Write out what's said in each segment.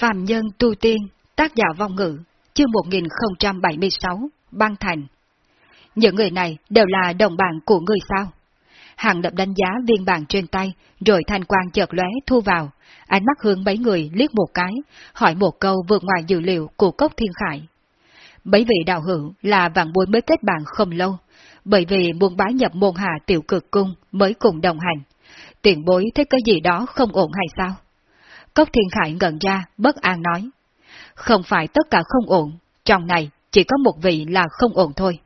Phạm Nhân Tu Tiên, tác giả vong ngữ, chương 1076, ban thành. Những người này đều là đồng bạn của người sao? Hàng lập đánh giá viên bàn trên tay, rồi thanh quan chợt lóe thu vào, ánh mắt hướng mấy người liếc một cái, hỏi một câu vượt ngoài dữ liệu của cốc thiên khải. Mấy vị đạo hữu là vạn bối mới kết bạn không lâu, bởi vì muốn bái nhập môn hạ tiểu cực cung mới cùng đồng hành. Tiện bối thấy cái gì đó không ổn hay sao? Cốc Thiên Khải ngẩn ra, bất an nói. Không phải tất cả không ổn, trong này chỉ có một vị là không ổn thôi.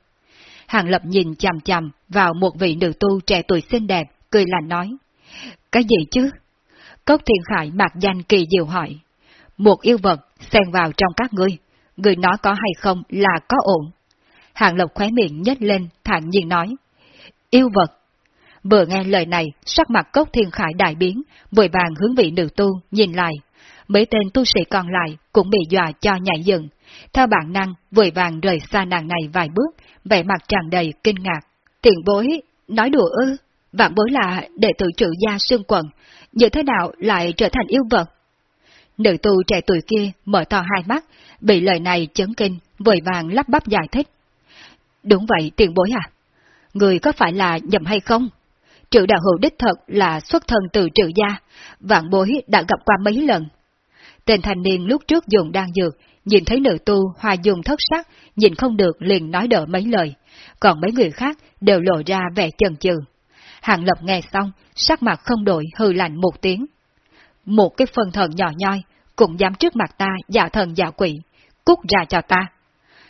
Hàng Lập nhìn chằm chằm vào một vị nữ tu trẻ tuổi xinh đẹp, cười lạnh nói. Cái gì chứ? Cốc Thiên Khải mặc danh kỳ diệu hỏi. Một yêu vật xen vào trong các ngươi, người nói có hay không là có ổn. Hàng Lập khóe miệng nhếch lên, thản nhiên nói. Yêu vật. Vừa nghe lời này, sắc mặt cốc thiên khải đại biến, vội vàng hướng vị nữ tu, nhìn lại. Mấy tên tu sĩ còn lại cũng bị dọa cho nhảy dựng. Theo bản năng, vội vàng rời xa nàng này vài bước, vẻ mặt tràn đầy kinh ngạc. tiện bối, nói đùa ư, vạn bối là đệ tử trự gia xương quần, như thế nào lại trở thành yêu vật? Nữ tu trẻ tuổi kia mở to hai mắt, bị lời này chấn kinh, vội vàng lắp bắp giải thích. Đúng vậy, tiền bối à? Người có phải là nhầm hay không? Trự đạo hữu đích thật là xuất thân từ trự gia, vạn bối đã gặp qua mấy lần. Tên thanh niên lúc trước dùng đang dược, nhìn thấy nữ tu hòa dùng thất sắc, nhìn không được liền nói đỡ mấy lời, còn mấy người khác đều lộ ra vẻ chần chừ. Hàng Lập nghe xong, sắc mặt không đổi hư lạnh một tiếng. Một cái phần thần nhỏ nhoi, cũng dám trước mặt ta giả thần giả quỷ, cút ra cho ta.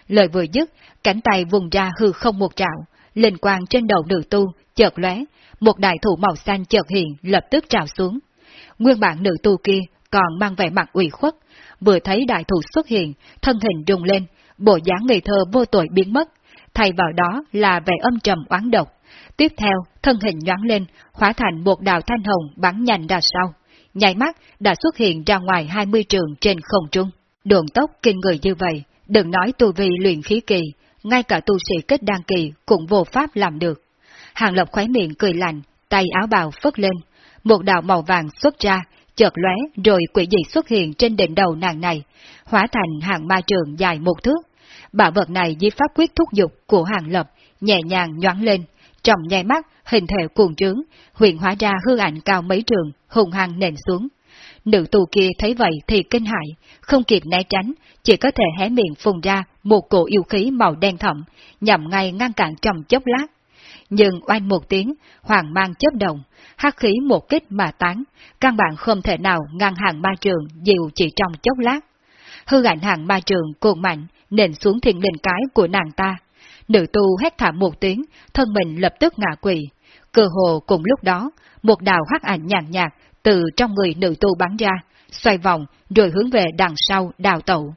Lời vừa dứt, cánh tay vùng ra hư không một trạo, linh quang trên đầu nữ tu, chợt lóe, một đại thủ màu xanh chợt hiện lập tức trào xuống. Nguyên bản nữ tu kia còn mang vẻ mặt ủy khuất, vừa thấy đại thủ xuất hiện, thân hình rung lên, bộ dáng ngây thơ vô tội biến mất, thay vào đó là vẻ âm trầm oán độc. Tiếp theo, thân hình nhoáng lên, hóa thành một đạo thanh hồng bắn nhanh ra sau. Nhảy mắt đã xuất hiện ra ngoài 20 trường trên không trung. Đường tốc kinh người như vậy, đừng nói tu vi luyện khí kỳ, ngay cả tu sĩ kết đăng kỳ cũng vô pháp làm được. Hàng Lập khóe miệng cười lạnh, tay áo bào phất lên, một đạo màu vàng xuất ra, chợt lóe rồi quỷ dị xuất hiện trên đỉnh đầu nàng này, hóa thành hàng ma trường dài một thước. Bảo vật này dưới pháp quyết thúc dục của Hàng Lập, nhẹ nhàng nhoáng lên, trong nháy mắt hình thể cuồng trướng, huyện hóa ra hư ảnh cao mấy trường, hùng hăng nền xuống. Nữ tù kia thấy vậy thì kinh hại, không kịp né tránh, chỉ có thể hé miệng phùng ra một cổ yêu khí màu đen thẫm, nhằm ngay ngăn cản trong chốc lát. Nhưng oanh một tiếng, hoàng mang chớp động, hắc khí một kích mà tán, căn bản không thể nào ngăn hàng ma trường dịu chỉ trong chốc lát. Hư ảnh hàng ma trường cuồng mạnh, nền xuống thiên linh cái của nàng ta. Nữ tu hét thảm một tiếng, thân mình lập tức ngã quỵ. Cơ hồ cùng lúc đó, một đạo hắc ảnh nhàn nhạt từ trong người nữ tu bắn ra, xoay vòng rồi hướng về đằng sau đào tẩu.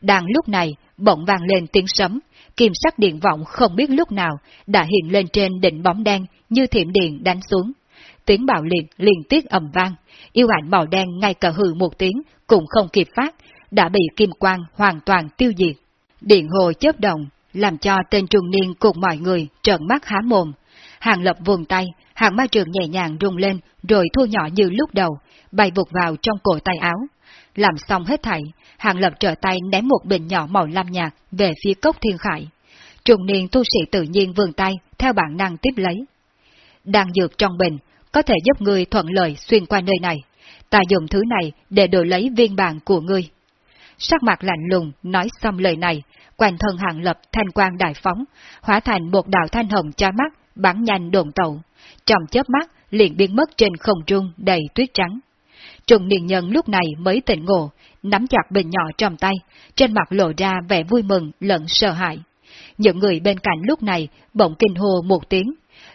Đang lúc này, bỗng vang lên tiếng sấm, kim sắc điện vọng không biết lúc nào đã hiện lên trên đỉnh bóng đen như thiểm điện đánh xuống. Tiếng bạo liệt liên tiếp ầm vang, yêu ảnh màu đen ngay cả hừ một tiếng cũng không kịp phát, đã bị kim quang hoàn toàn tiêu diệt. Điện hồ chớp động, làm cho tên trung niên cùng mọi người trợn mắt há mồm. Hàng lập vùng tay, hàng ma trường nhẹ nhàng rung lên rồi thu nhỏ như lúc đầu, bay vụt vào trong cổ tay áo. Làm xong hết thảy, Hàng Lập trở tay ném một bình nhỏ màu lam nhạt về phía cốc thiên khải. Trùng niên tu sĩ tự nhiên vươn tay, theo bản năng tiếp lấy. Đang dược trong bình, có thể giúp ngươi thuận lợi xuyên qua nơi này. Ta dùng thứ này để đổi lấy viên bản của ngươi. Sắc mặt lạnh lùng, nói xong lời này, quanh thân hàng lập thanh quang đại phóng, hóa thành một đạo thanh hồng cha mắt, bắn nhanh đồn tàu. Trong chớp mắt, liền biến mất trên không trung đầy tuyết trắng. Trùng niên nhân lúc này mới tỉnh ngộ, nắm chặt bình nhỏ trong tay, trên mặt lộ ra vẻ vui mừng lẫn sợ hãi. Những người bên cạnh lúc này bỗng kinh hô một tiếng.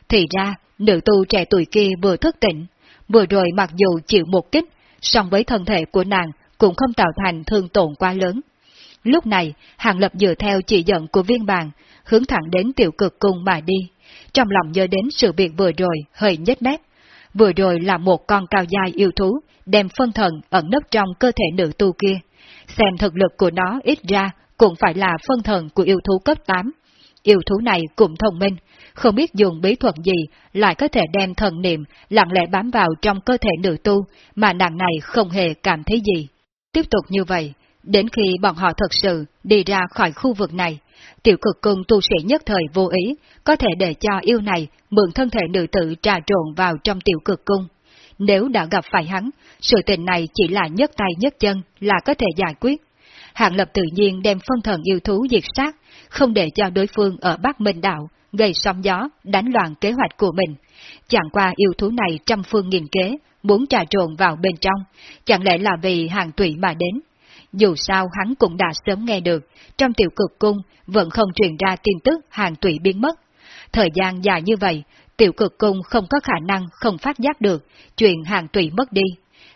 Thì ra, nữ tu trẻ tuổi kia vừa thức tỉnh, vừa rồi mặc dù chịu một kích, song với thân thể của nàng cũng không tạo thành thương tổn quá lớn. Lúc này, Hàng Lập dựa theo chỉ dẫn của viên bàn, hướng thẳng đến tiểu cực cung mà đi. Trong lòng nhớ đến sự việc vừa rồi, hơi nhếch mép. Vừa rồi là một con cao dài yêu thú, đem phân thần ẩn nấp trong cơ thể nữ tu kia. Xem thực lực của nó ít ra cũng phải là phân thần của yêu thú cấp 8. Yêu thú này cũng thông minh, không biết dùng bí thuật gì lại có thể đem thần niệm lặng lẽ bám vào trong cơ thể nữ tu mà nàng này không hề cảm thấy gì. tiếp tục như vậy, đến khi bọn họ thật sự đi ra khỏi khu vực này, tiểu cực cung tu sĩ nhất thời vô ý, có thể để cho yêu này mượn thân thể nữ tử trà trộn vào trong tiểu cực cung. Nếu đã gặp phải hắn, sự tình này chỉ là nhất tay nhất chân là có thể giải quyết. Hạng Lập tự nhiên đem phân thần yêu thú diệt sát, không để cho đối phương ở Bắc Minh Đạo gây sóng gió, đánh loạn kế hoạch của mình. Chẳng qua yêu thú này trăm phương nghìn kế, muốn trà trộn vào bên trong, chẳng lẽ là vì hàng tụy mà đến. Dù sao hắn cũng đã sớm nghe được, trong tiểu cực cung vẫn không truyền ra tin tức hàng tụy biến mất. Thời gian dài như vậy, tiểu cực cung không có khả năng không phát giác được chuyện hàng tụy mất đi,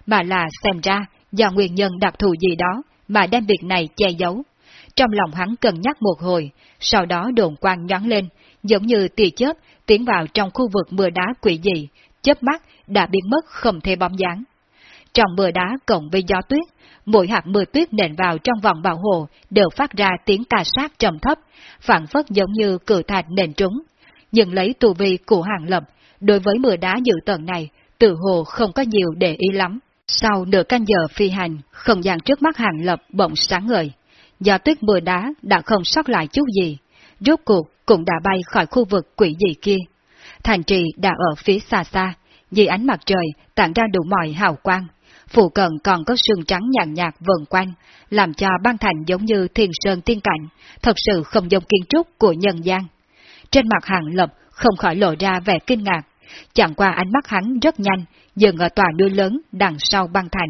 mà là xem ra do nguyên nhân đặc thù gì đó mà đem việc này che giấu. Trong lòng hắn cân nhắc một hồi, sau đó đồn quang nhắn lên, giống như tia chớp tiến vào trong khu vực mưa đá quỷ dị, chớp mắt đã biến mất không thể bóng dáng. Trong mưa đá cộng với gió tuyết, mỗi hạt mưa tuyết nện vào trong vòng bảo hộ đều phát ra tiếng ca sát trầm thấp, phản phất giống như cử thạch nền trúng. Nhưng lấy tù vi của hàng lập, đối với mưa đá dự tận này, tự hồ không có nhiều để ý lắm. Sau nửa canh giờ phi hành, không gian trước mắt hàng lập bỗng sáng ngời. Do tuyết mưa đá đã không sót lại chút gì, rốt cuộc cũng đã bay khỏi khu vực quỷ dị kia. Thành trì đã ở phía xa xa, dưới ánh mặt trời tản ra đủ mọi hào quang. Phụ cận còn có sương trắng nhàn nhạt vần quanh, làm cho băng thành giống như thiên sơn tiên cảnh, thật sự không giống kiến trúc của nhân gian. Trên mặt hàng lập không khỏi lộ ra vẻ kinh ngạc, chẳng qua ánh mắt hắn rất nhanh, dừng ở tòa núi lớn đằng sau băng thành.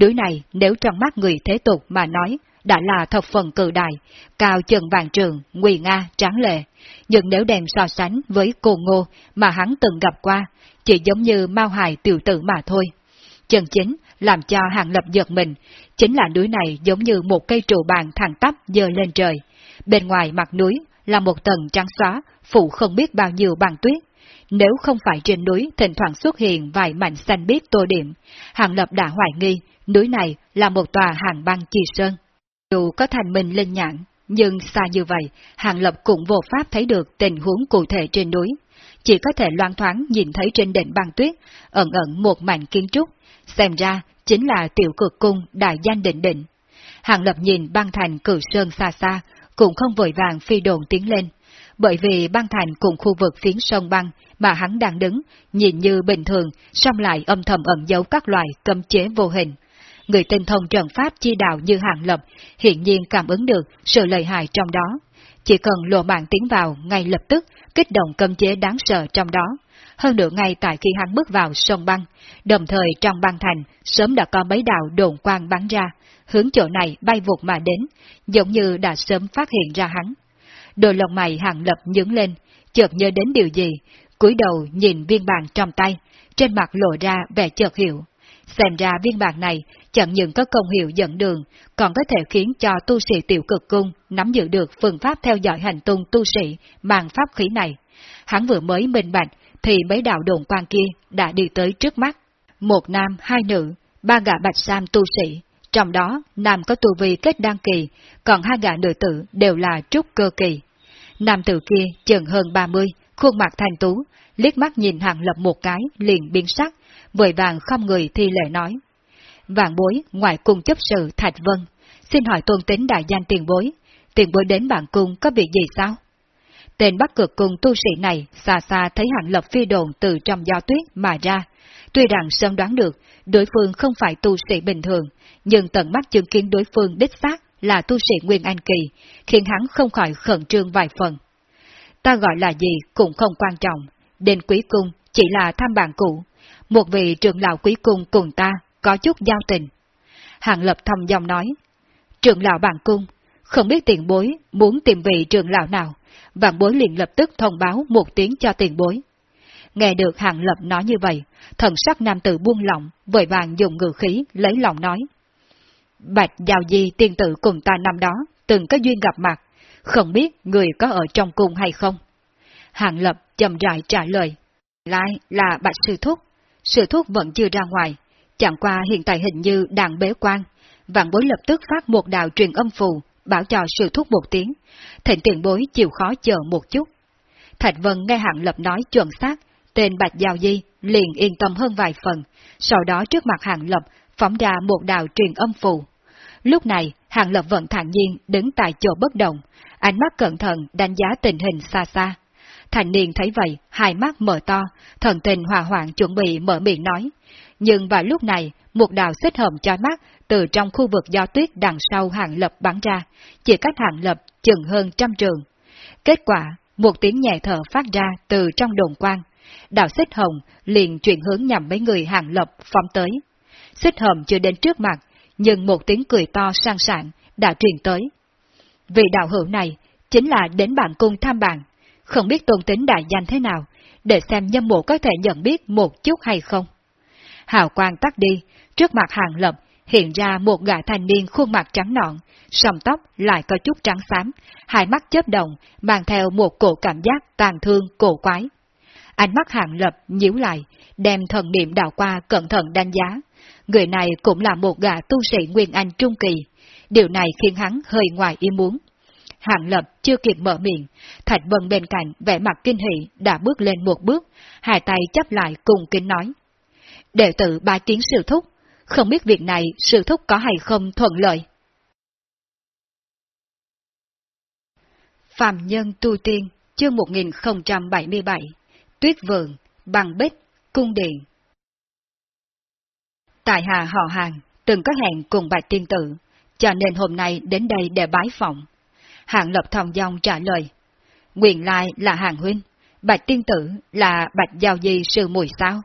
Núi này nếu trong mắt người thế tục mà nói, đã là thập phần cự đại, cao chừng vàng trường, nguy nga, tráng lệ. Nhưng nếu đem so sánh với cô ngô mà hắn từng gặp qua, chỉ giống như mau hài tiểu tử mà thôi. Chân chính, làm cho hàng lập giật mình, chính là núi này giống như một cây trụ bàn thẳng tắp dơ lên trời. Bên ngoài mặt núi là một tầng trắng xóa, phủ không biết bao nhiêu bằng tuyết. Nếu không phải trên núi thỉnh thoảng xuất hiện vài mảnh xanh biếc tô điểm, hàng lập đã hoài nghi núi này là một tòa hàng băng chi sơn. Dù có thành minh linh nhãn, nhưng xa như vậy, Hàng Lập cũng vô pháp thấy được tình huống cụ thể trên núi. Chỉ có thể loan thoáng nhìn thấy trên đỉnh băng tuyết, ẩn ẩn một mảnh kiến trúc, xem ra chính là tiểu cực cung đại danh định định. Hàng Lập nhìn băng thành cử sơn xa xa, cũng không vội vàng phi đồn tiến lên, bởi vì băng thành cùng khu vực phiến sông băng mà hắn đang đứng, nhìn như bình thường, song lại âm thầm ẩn giấu các loại cấm chế vô hình người tinh thông trận pháp chi đạo như Hàng Lập hiện nhiên cảm ứng được sự lợi hại trong đó. Chỉ cần lộ mạng tiến vào ngay lập tức, kích động cấm chế đáng sợ trong đó. Hơn nữa ngay tại khi hắn bước vào sông băng, đồng thời trong băng thành sớm đã có mấy đạo đồn quang bắn ra, hướng chỗ này bay vụt mà đến, giống như đã sớm phát hiện ra hắn. Đôi lông mày Hàng Lập nhướng lên, chợt nhớ đến điều gì, cúi đầu nhìn viên bàn trong tay, trên mặt lộ ra vẻ chợt hiểu. Xem ra viên bản này chẳng những có công hiệu dẫn đường, còn có thể khiến cho tu sĩ tiểu cực cung nắm giữ được phương pháp theo dõi hành tung tu sĩ mang pháp khí này. Hắn vừa mới minh bạch, thì mấy đạo đồn quan kia đã đi tới trước mắt. Một nam, hai nữ, ba gã bạch sam tu sĩ, trong đó nam có tu vi kết đăng kỳ, còn hai gã nữ tử đều là trúc cơ kỳ. Nam tử kia chừng hơn 30, khuôn mặt thanh tú, liếc mắt nhìn hàng lập một cái liền biến sắc, vội vàng không người thi lễ nói. Vạn bối, ngoại cung chấp sự Thạch Vân, xin hỏi tôn tính đại danh tiền bối, tiền bối đến bản cung có việc gì sao? Tên bắc cực cung tu sĩ này xa xa thấy hạng lập phi đồn từ trong gió tuyết mà ra. Tuy rằng sớm đoán được đối phương không phải tu sĩ bình thường, nhưng tận mắt chứng kiến đối phương đích xác là tu sĩ Nguyên Anh Kỳ, khiến hắn không khỏi khẩn trương vài phần. Ta gọi là gì cũng không quan trọng, đến quý cung chỉ là tham bạn cũ, một vị trưởng lão quý cung cùng ta có chút giao tình. Hàng lập thầm dòng nói, trưởng lão bản cung, không biết tiền bối muốn tìm vị trưởng lão nào, vạn bối liền lập tức thông báo một tiếng cho tiền bối. Nghe được hàng lập nói như vậy, thần sắc nam tử buông lỏng, vội vàng dùng ngự khí lấy lòng nói. Bạch Giao Di tiên tử cùng ta năm đó, từng có duyên gặp mặt, không biết người có ở trong cung hay không? Hàng lập chậm rãi trả lời. Lại là Bạch Sư Thúc, sự thuốc vẫn chưa ra ngoài, chẳng qua hiện tại hình như đang bế quan. Vạn bối lập tức phát một đạo truyền âm phù, bảo cho sự thuốc một tiếng. Thịnh tiền bối chịu khó chờ một chút. Thạch Vân nghe hạng lập nói chuẩn xác, tên Bạch Giao Di liền yên tâm hơn vài phần, sau đó trước mặt hạng lập phóng ra một đạo truyền âm phù. Lúc này, hạng Lập vẫn thản nhiên đứng tại chỗ bất động, ánh mắt cẩn thận đánh giá tình hình xa xa. Thành niên thấy vậy, hai mắt mở to, thần tình hòa hoạn chuẩn bị mở miệng nói. Nhưng vào lúc này, một đạo xích hầm chói mắt từ trong khu vực do tuyết đằng sau hàng lập bắn ra, chỉ cách hàng lập chừng hơn trăm trường. Kết quả, một tiếng nhẹ thở phát ra từ trong đồn quang. Đạo xích hồng liền chuyển hướng nhằm mấy người hàng lập phóng tới. Xích hầm chưa đến trước mặt, nhưng một tiếng cười to sang sảng đã truyền tới. Vị đạo hữu này chính là đến bản cung tham bạn không biết tôn tính đại danh thế nào, để xem nhâm mộ có thể nhận biết một chút hay không. Hào quang tắt đi, trước mặt hàng lập hiện ra một gã thanh niên khuôn mặt trắng nõn, sòng tóc lại có chút trắng xám, hai mắt chớp động, mang theo một cổ cảm giác tàn thương cổ quái. Ánh mắt hàng lập nhíu lại, đem thần niệm đảo qua cẩn thận đánh giá. Người này cũng là một gã tu sĩ Nguyên Anh Trung Kỳ. Điều này khiến hắn hơi ngoài ý muốn. Hàng lập chưa kịp mở miệng, Thạch Vân bên cạnh vẻ mặt kinh hỉ đã bước lên một bước, hai tay chấp lại cùng kính nói. Đệ tử bái kiến sư thúc, không biết việc này sư thúc có hay không thuận lợi. Phạm Nhân Tu Tiên, chương 1077, Tuyết Vườn Bằng Bích, Cung Điện Tại Hà họ hàng, từng có hẹn cùng Bạch Tiên Tử, cho nên hôm nay đến đây để bái phỏng. Hạng Lập thòng dòng trả lời, Nguyện Lai là hạng huynh, Bạch Tiên Tử là Bạch Giao Di sư mùi sao?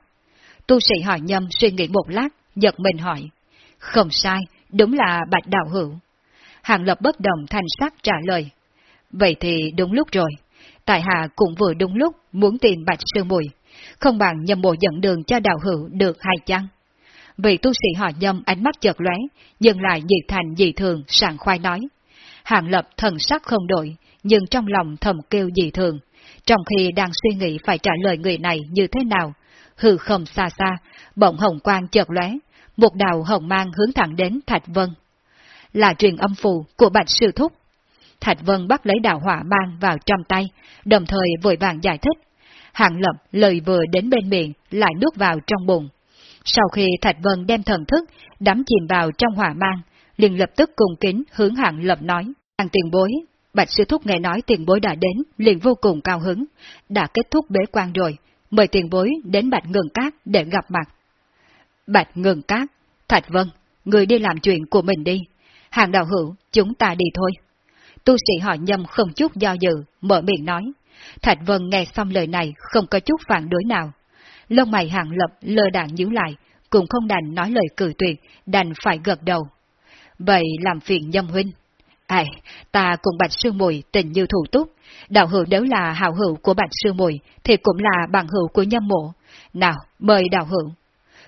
Tu sĩ hỏi nhầm suy nghĩ một lát, giật mình hỏi. Không sai, đúng là Bạch Đạo Hữu. Hạng Lập bất đồng thành sắc trả lời. Vậy thì đúng lúc rồi. Tại hạ cũng vừa đúng lúc muốn tìm Bạch Sư Mùi, không bằng nhầm bộ dẫn đường cho đạo hữu được hay chăng? Vị tu sĩ họ nhâm ánh mắt chợt lóe, dừng lại dị thành dị thường, sảng khoai nói. Hàng lập thần sắc không đổi, nhưng trong lòng thầm kêu dị thường. Trong khi đang suy nghĩ phải trả lời người này như thế nào, hư không xa xa, bỗng hồng quang chợt lóe, một đạo hồng mang hướng thẳng đến Thạch Vân. Là truyền âm phù của Bạch Sư Thúc. Thạch Vân bắt lấy đạo hỏa mang vào trong tay, đồng thời vội vàng giải thích. Hạng lập lời vừa đến bên miệng lại nuốt vào trong bụng. Sau khi Thạch Vân đem thần thức đắm chìm vào trong hỏa mang, liền lập tức cùng kính hướng hạng lập nói. Hàng tiền bối, Bạch Sư Thúc nghe nói tiền bối đã đến, liền vô cùng cao hứng, đã kết thúc bế quan rồi, mời tiền bối đến Bạch Ngừng Cát để gặp mặt. Bạch Ngừng Cát, Thạch Vân, người đi làm chuyện của mình đi, hàng đạo hữu, chúng ta đi thôi. Tu sĩ họ nhâm không chút do dự, mở miệng nói. Thạch Vân nghe xong lời này không có chút phản đối nào. Lông mày hàng lập lơ đạn nhíu lại, cũng không đành nói lời cử tuyệt, đành phải gật đầu. Vậy làm phiền nhâm huynh. Ai, ta cùng Bạch Sư Mùi tình như thủ túc, đạo hữu nếu là hào hữu của Bạch Sư Mùi thì cũng là bằng hữu của nhâm mộ. Nào, mời đạo hữu.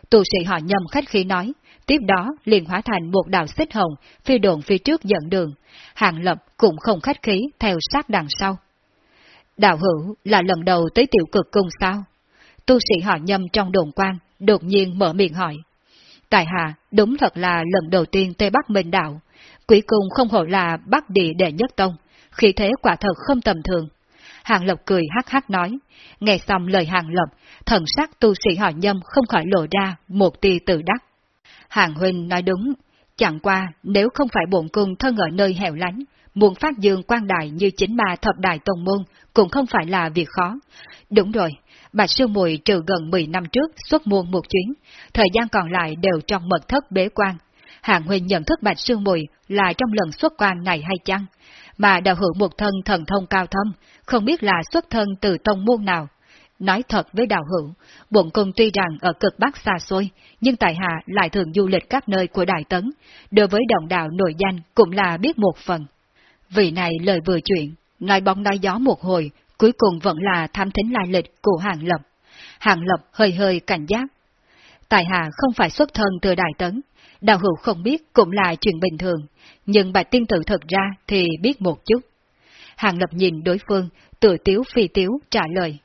Tu sĩ họ nhâm khách khí nói, tiếp đó liền hóa thành một đạo xích hồng, phi đồn phía trước dẫn đường. Hàng lập cũng không khách khí theo sát đằng sau. Đạo hữu là lần đầu tới tiểu cực cung sao? Tu sĩ họ nhâm trong đồn quan, đột nhiên mở miệng hỏi. Tại hạ, đúng thật là lần đầu tiên Tây Bắc Minh đạo. Quỷ cung không hổ là Bắc địa đệ nhất tông, khi thế quả thật không tầm thường. Hàng lộc cười hắc hắc nói, nghe xong lời Hàng lộc thần sắc tu sĩ họ nhâm không khỏi lộ ra một tia tự đắc. Hàng Huynh nói đúng, chẳng qua nếu không phải bổn cung thân ở nơi hẻo lánh, muốn phát dương quan đại như chính ma thập đại tông môn cũng không phải là việc khó. Đúng rồi, Bạch Sư Mùi trừ gần 10 năm trước xuất môn một chuyến, thời gian còn lại đều trong mật thất bế quan. Hạng Huynh nhận thức Bạch Sư Mùi là trong lần xuất quan này hay chăng? Mà đã hữu một thân thần thông cao thâm, không biết là xuất thân từ tông môn nào. Nói thật với đạo hữu, bổn cung tuy rằng ở cực bắc xa xôi, nhưng tại hạ lại thường du lịch các nơi của Đại Tấn, đối với đồng đạo nổi danh cũng là biết một phần. Vì này lời vừa chuyện, nói bóng nói gió một hồi, cuối cùng vẫn là tham thính lai lịch của Hàng Lập. Hàng Lập hơi hơi cảnh giác. tài hạ không phải xuất thân từ Đại Tấn, đạo hữu không biết cũng là chuyện bình thường, nhưng bạch tiên tử thật ra thì biết một chút. Hàng Lập nhìn đối phương, tự tiếu phi tiếu trả lời.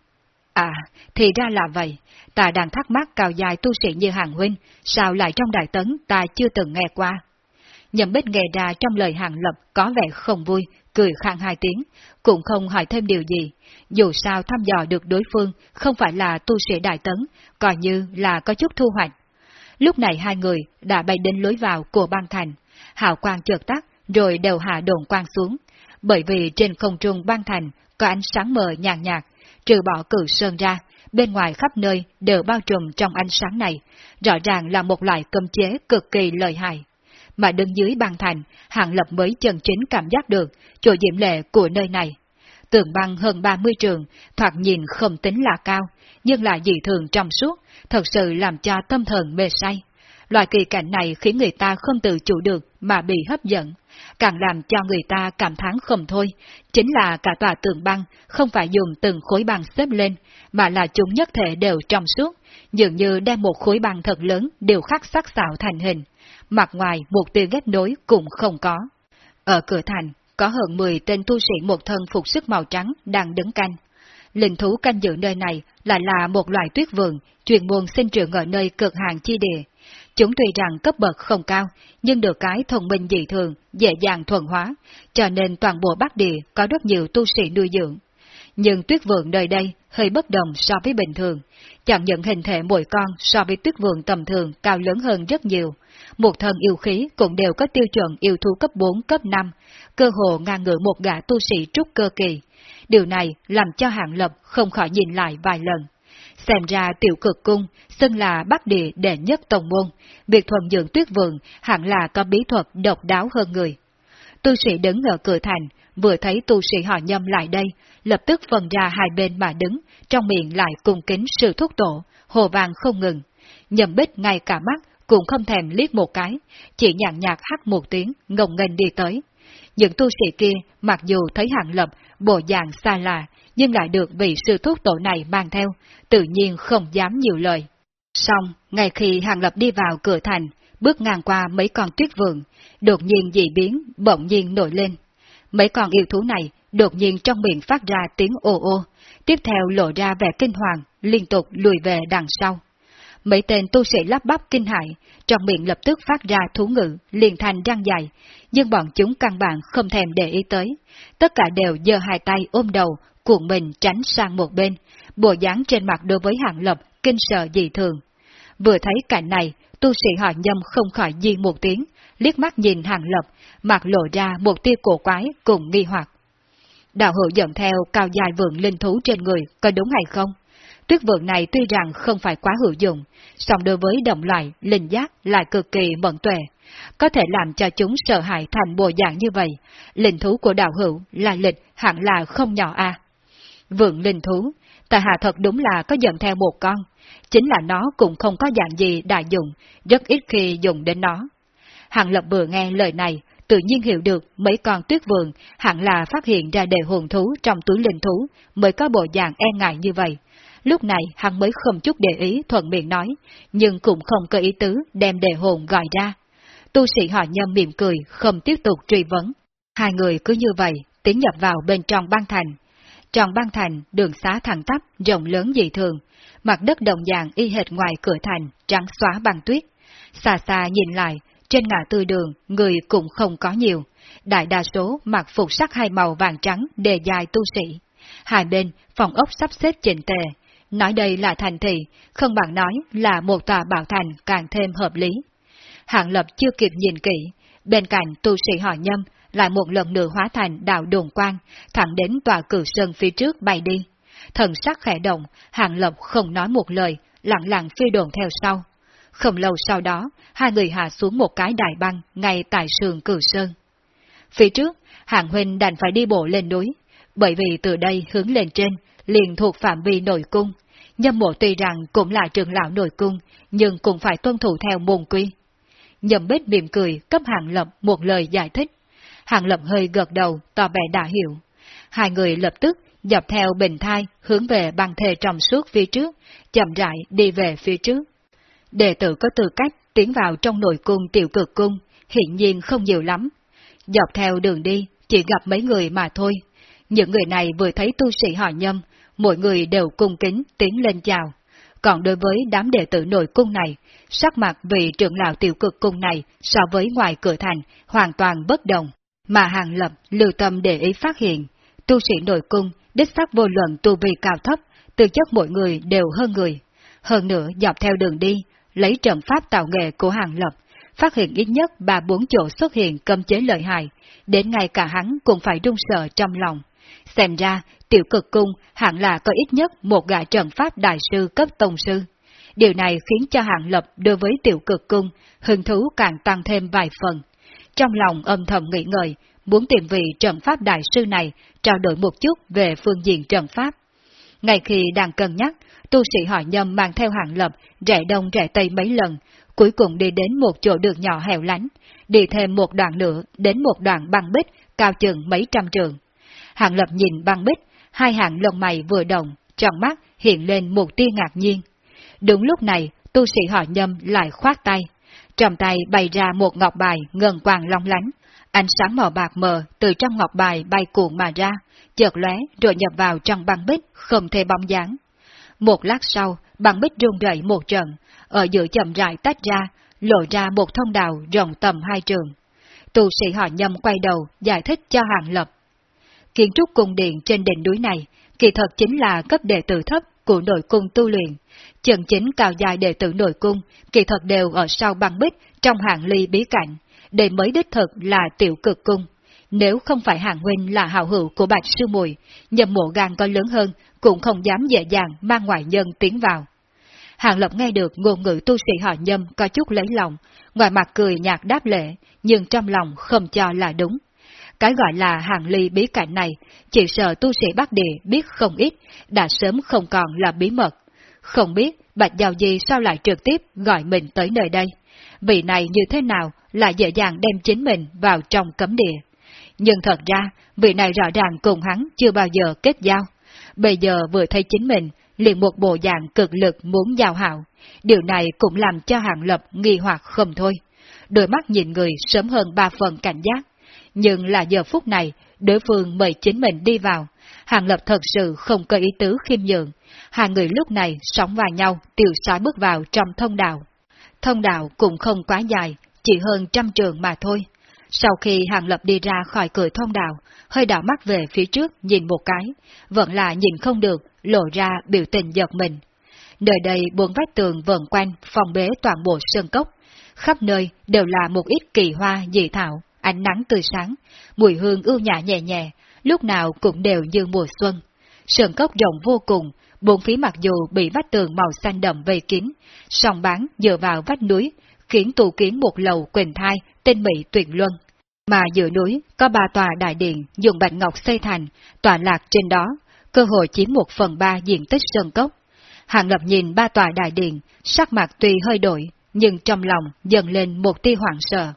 À, thì ra là vậy, ta đang thắc mắc cao dài tu sĩ như Hàng Huynh, sao lại trong Đại Tấn ta chưa từng nghe qua. Nhậm bích nghe ra trong lời Hàng Lập có vẻ không vui, cười khang hai tiếng, cũng không hỏi thêm điều gì. Dù sao thăm dò được đối phương không phải là tu sĩ đại tấn, coi như là có chút thu hoạch. Lúc này hai người đã bay đến lối vào của băng thành, Hào quang chợt tắt, rồi đều hạ đồn quang xuống, bởi vì trên không trung băng thành có ánh sáng mờ nhàn nhạt, trừ bỏ cử sơn ra, bên ngoài khắp nơi đều bao trùm trong ánh sáng này, rõ ràng là một loại cơm chế cực kỳ lợi hại. Mà đứng dưới băng thành, hạng lập mới chân chính cảm giác được chỗ diễm lệ của nơi này. Tường băng hơn 30 trường, thoạt nhìn không tính là cao, nhưng là dị thường trong suốt, thật sự làm cho tâm thần mê say. Loại kỳ cảnh này khiến người ta không tự chủ được mà bị hấp dẫn, càng làm cho người ta cảm thán không thôi, chính là cả tòa tường băng không phải dùng từng khối băng xếp lên, mà là chúng nhất thể đều trong suốt, dường như đem một khối băng thật lớn đều khắc sắc xảo thành hình, mặt ngoài một tia ghép nối cũng không có. Ở cửa thành, có hơn 10 tên tu sĩ một thân phục sức màu trắng đang đứng canh. Linh thú canh giữ nơi này lại là một loài tuyết vườn, truyền môn sinh trưởng ở nơi cực hàng chi địa. Chúng tuy rằng cấp bậc không cao, nhưng được cái thông minh dị thường, dễ dàng thuần hóa, cho nên toàn bộ Bắc Địa có rất nhiều tu sĩ nuôi dưỡng. Nhưng tuyết vườn nơi đây hơi bất đồng so với bình thường, chẳng những hình thể mỗi con so với tuyết vườn tầm thường cao lớn hơn rất nhiều. Một thần yêu khí cũng đều có tiêu chuẩn yêu thú cấp 4, cấp 5, cơ hồ ngang ngửa một gã tu sĩ trúc cơ kỳ. Điều này làm cho hạng lập không khỏi nhìn lại vài lần. Xem ra tiểu cực cung, xưng là bắc địa đệ nhất tổng môn, việc thuần dưỡng tuyết vườn hẳn là có bí thuật độc đáo hơn người. Tu sĩ đứng ở cửa thành, vừa thấy tu sĩ họ nhâm lại đây, lập tức phân ra hai bên mà đứng, trong miệng lại cung kính sự thúc tổ, hồ vàng không ngừng. nhầm bích ngay cả mắt, cũng không thèm liếc một cái, chỉ nhàn nhạt hắt một tiếng, ngồng nghênh đi tới. Những tu sĩ kia, mặc dù thấy hạng lập, bộ dạng xa lạ, nhưng lại được vị sư thúc tổ này mang theo, tự nhiên không dám nhiều lời. Xong, ngay khi hạng lập đi vào cửa thành, bước ngang qua mấy con tuyết vườn, đột nhiên dị biến, bỗng nhiên nổi lên. Mấy con yêu thú này đột nhiên trong miệng phát ra tiếng ô ô, tiếp theo lộ ra vẻ kinh hoàng, liên tục lùi về đằng sau. Mấy tên tu sĩ lắp bắp kinh hại, trong miệng lập tức phát ra thú ngữ, liền thành răng dài, nhưng bọn chúng căn bản không thèm để ý tới. Tất cả đều giơ hai tay ôm đầu, cuộn mình tránh sang một bên, bộ dáng trên mặt đối với hạng lập, kinh sợ dị thường. Vừa thấy cảnh này, tu sĩ họ nhâm không khỏi di một tiếng, liếc mắt nhìn hạng lập, mặt lộ ra một tia cổ quái cùng nghi hoặc. Đạo hữu dẫn theo cao dài vượng linh thú trên người, có đúng hay không? Tuyết vượng này tuy rằng không phải quá hữu dụng, song đối với động loại, linh giác lại cực kỳ mẫn tuệ, có thể làm cho chúng sợ hãi thành bộ dạng như vậy. Linh thú của đạo hữu là lịch hẳn là không nhỏ a. Vượng linh thú, tại hạ thật đúng là có dẫn theo một con, chính là nó cũng không có dạng gì đại dụng, rất ít khi dùng đến nó. Hàng lập vừa nghe lời này, tự nhiên hiểu được mấy con tuyết vườn hẳn là phát hiện ra đề hồn thú trong túi linh thú mới có bộ dạng e ngại như vậy. Lúc này hắn mới không chút để ý thuận miệng nói, nhưng cũng không có ý tứ đem đề hồn gọi ra. Tu sĩ họ nhâm mỉm cười, không tiếp tục truy vấn. Hai người cứ như vậy, tiến nhập vào bên trong băng thành. Trong băng thành, đường xá thẳng tắp, rộng lớn dị thường, mặt đất đồng dạng y hệt ngoài cửa thành, trắng xóa băng tuyết. Xa xa nhìn lại, trên ngã tư đường, người cũng không có nhiều. Đại đa số mặc phục sắc hai màu vàng trắng đề dài tu sĩ. Hai bên, phòng ốc sắp xếp chỉnh tề. Nói đây là thành thị, không bằng nói là một tòa bảo thành càng thêm hợp lý. Hạng lập chưa kịp nhìn kỹ, bên cạnh tu sĩ họ nhâm lại một lần nữa hóa thành đạo đồn quang, thẳng đến tòa cử sơn phía trước bay đi. Thần sắc khẽ động, hạng lập không nói một lời, lặng lặng phi đồn theo sau. Không lâu sau đó, hai người hạ xuống một cái đại băng ngay tại sườn cử sơn. Phía trước, hạng huynh đành phải đi bộ lên núi, bởi vì từ đây hướng lên trên, liền thuộc phạm vi nội cung. Nhâm mộ tuy rằng cũng là trường lão nội cung, nhưng cũng phải tuân thủ theo môn quy. nhâm bích mỉm cười, cấp Hàng Lập một lời giải thích. Hàng Lập hơi gật đầu, tỏ vẻ đã hiểu. Hai người lập tức dọc theo bình thai hướng về băng thề trong suốt phía trước, chậm rãi đi về phía trước. Đệ tử có tư cách tiến vào trong nội cung tiểu cực cung, hiện nhiên không nhiều lắm. Dọc theo đường đi, chỉ gặp mấy người mà thôi. Những người này vừa thấy tu sĩ họ nhâm, mỗi người đều cung kính tiến lên chào. Còn đối với đám đệ tử nội cung này, sắc mặt vị trưởng lão tiểu cực cung này so với ngoài cửa thành hoàn toàn bất đồng. Mà hàng lập lưu tâm để ý phát hiện, tu sĩ nội cung đích xác vô luận tu vi cao thấp, tư chất mỗi người đều hơn người. Hơn nữa dọc theo đường đi, lấy trận pháp tạo nghệ của hàng lập, phát hiện ít nhất ba bốn chỗ xuất hiện cấm chế lợi hại, đến ngay cả hắn cũng phải run sợ trong lòng. Xem ra, tiểu cực cung hẳn là có ít nhất một gã trận pháp đại sư cấp tông sư. Điều này khiến cho hạng lập đối với tiểu cực cung hứng thú càng tăng thêm vài phần. Trong lòng âm thầm nghĩ ngợi, muốn tìm vị trận pháp đại sư này trao đổi một chút về phương diện trận pháp. Ngay khi đang cân nhắc, tu sĩ họ nhâm mang theo hạng lập rẽ đông rẽ tây mấy lần, cuối cùng đi đến một chỗ đường nhỏ hẻo lánh, đi thêm một đoạn nữa đến một đoạn băng bích cao chừng mấy trăm trường. Hạng lập nhìn băng bích, hai hàng lông mày vừa động, trong mắt hiện lên một tia ngạc nhiên. Đúng lúc này, tu sĩ họ nhâm lại khoát tay. Trong tay bày ra một ngọc bài ngân quàng long lánh, ánh sáng màu bạc mờ từ trong ngọc bài bay cuộn mà ra, chợt lóe rồi nhập vào trong băng bích, không thể bóng dáng. Một lát sau, băng bích rung rẩy một trận, ở giữa chậm rãi tách ra, lộ ra một thông đạo rộng tầm hai trường. Tu sĩ họ nhâm quay đầu, giải thích cho hàng lập. Kiến trúc cung điện trên đỉnh núi này, kỳ thật chính là cấp đệ tử thấp của nội cung tu luyện. Chân chính cao dài đệ tử nội cung, kỳ thật đều ở sau băng bích trong hạng ly bí cảnh, để mới đích thực là tiểu cực cung. Nếu không phải hạng huynh là hào hữu của bạch sư mùi, nhầm mộ gan có lớn hơn, cũng không dám dễ dàng mang ngoại nhân tiến vào. Hàng Lập nghe được ngôn ngữ tu sĩ họ nhâm có chút lấy lòng, ngoài mặt cười nhạt đáp lễ, nhưng trong lòng không cho là đúng. Cái gọi là hàng ly bí cảnh này, chỉ sợ tu sĩ Bắc Địa biết không ít, đã sớm không còn là bí mật. Không biết Bạch Giao Di sao lại trực tiếp gọi mình tới nơi đây. Vị này như thế nào là dễ dàng đem chính mình vào trong cấm địa. Nhưng thật ra, vị này rõ ràng cùng hắn chưa bao giờ kết giao. Bây giờ vừa thấy chính mình, liền một bộ dạng cực lực muốn giao hảo. Điều này cũng làm cho hạng lập nghi hoặc không thôi. Đôi mắt nhìn người sớm hơn ba phần cảnh giác. Nhưng là giờ phút này, đối phương mời chính mình đi vào. Hàng lập thật sự không có ý tứ khiêm nhường. Hai người lúc này sóng vào nhau, tiêu sói bước vào trong thông đạo. Thông đạo cũng không quá dài, chỉ hơn trăm trường mà thôi. Sau khi Hàng Lập đi ra khỏi cửa thông đạo, hơi đảo mắt về phía trước nhìn một cái, vẫn là nhìn không được, lộ ra biểu tình giật mình. Nơi đây bốn vách tường vần quanh, phòng bế toàn bộ sơn cốc, khắp nơi đều là một ít kỳ hoa dị thảo, ánh nắng tươi sáng, mùi hương ưu nhã nhẹ nhẹ, lúc nào cũng đều như mùa xuân. sườn cốc rộng vô cùng, bốn phía mặc dù bị vách tường màu xanh đậm vây kín, song bán dựa vào vách núi, khiến tù kiến một lầu quỳnh thai, tên mỹ tuyển luân. Mà giữa núi có ba tòa đại điện dùng bạch ngọc xây thành, tòa lạc trên đó, cơ hội chiếm một phần ba diện tích sơn cốc. Hàng Lập nhìn ba tòa đại điện, sắc mặt tuy hơi đổi, nhưng trong lòng dần lên một tia hoảng sợ.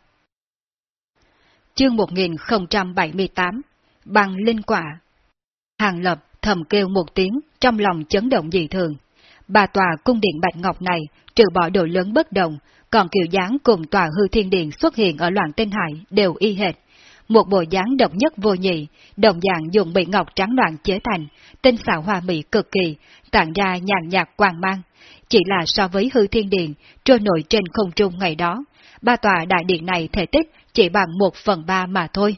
Chương 1078 Bằng linh quả Hàng Lập thầm kêu một tiếng, trong lòng chấn động dị thường. bà tòa cung điện Bạch Ngọc này, trừ bỏ độ lớn bất đồng, còn kiểu dáng cùng tòa hư thiên điện xuất hiện ở loạn tinh hải đều y hệt. Một bộ dáng độc nhất vô nhị, đồng dạng dùng bị ngọc trắng loạn chế thành, tinh xảo hoa mỹ cực kỳ, tản ra nhàn nhạt quang mang. Chỉ là so với hư thiên điện, trôi nổi trên không trung ngày đó, ba tòa đại điện này thể tích chỉ bằng một phần ba mà thôi.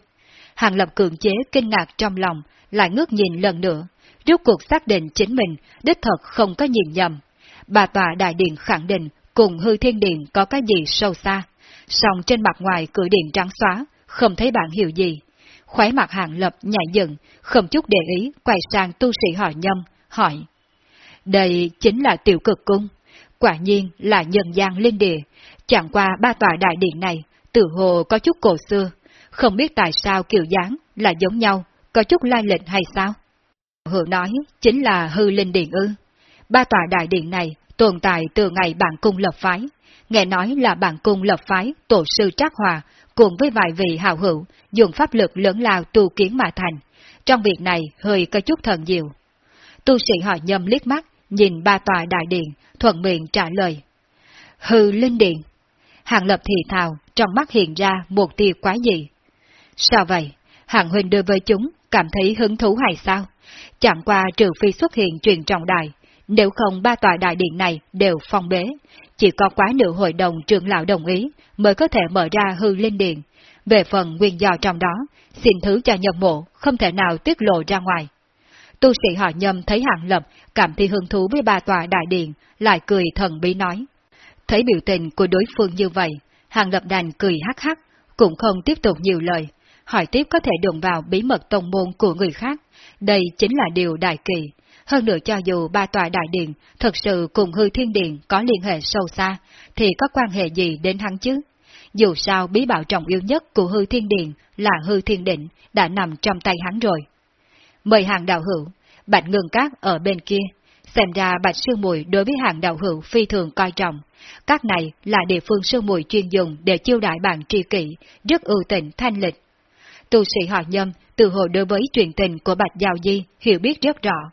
Hàng lập cường chế kinh ngạc trong lòng, lại ngước nhìn lần nữa, rút cuộc xác định chính mình đích thật không có nhìn nhầm. Bà tòa đại điện khẳng định cùng hư thiên điện có cái gì sâu xa, song trên mặt ngoài cửa điện trắng xóa, không thấy bạn hiểu gì. Khóe mặt hàng lập nhảy dựng, không chút để ý, quay sang tu sĩ hỏi nhâm, hỏi. Đây chính là tiểu cực cung, quả nhiên là nhân gian linh địa, chẳng qua ba tòa đại điện này, tự hồ có chút cổ xưa, không biết tại sao kiểu dáng là giống nhau, có chút lai lịch hay sao? Hữu nói, chính là hư linh điện ư. Ba tòa đại điện này tồn tại từ ngày bản cung lập phái. Nghe nói là bản cung lập phái, tổ sư Trác Hòa, cùng với vài vị hào hữu, dùng pháp lực lớn lao tu kiến mà thành. Trong việc này hơi có chút thần diệu. Tu sĩ hỏi nhầm liếc mắt, nhìn ba tòa đại điện, thuận miệng trả lời. Hư linh điện. Hàng lập thì thào, trong mắt hiện ra một tia quá gì. Sao vậy? hạng huynh đưa với chúng, cảm thấy hứng thú hay sao? Chẳng qua trừ phi xuất hiện truyền trọng đại, nếu không ba tòa đại điện này đều phong bế, chỉ có quá nửa hội đồng trưởng lão đồng ý mới có thể mở ra hư linh điện. Về phần nguyên do trong đó, xin thứ cho nhầm mộ, không thể nào tiết lộ ra ngoài. Tu sĩ họ nhầm thấy hạng lập, cảm thấy hứng thú với ba tòa đại điện, lại cười thần bí nói. Thấy biểu tình của đối phương như vậy, Hàng lập đành cười hắc hắc, cũng không tiếp tục nhiều lời, hỏi tiếp có thể đụng vào bí mật tông môn của người khác. Đây chính là điều đại kỳ. Hơn nữa cho dù ba tòa đại điện thật sự cùng hư thiên điện có liên hệ sâu xa, thì có quan hệ gì đến hắn chứ? Dù sao bí bảo trọng yếu nhất của hư thiên điện là hư thiên định đã nằm trong tay hắn rồi. Mời hàng đạo hữu, bạch ngừng cát ở bên kia, xem ra bạch sư mùi đối với hàng đạo hữu phi thường coi trọng. Các này là địa phương sư mùi chuyên dùng để chiêu đại bạn tri kỷ, rất ưu tịnh thanh lịch. Tu sĩ họ nhâm từ hồi đối với truyền tình của Bạch Giao Di hiểu biết rất rõ.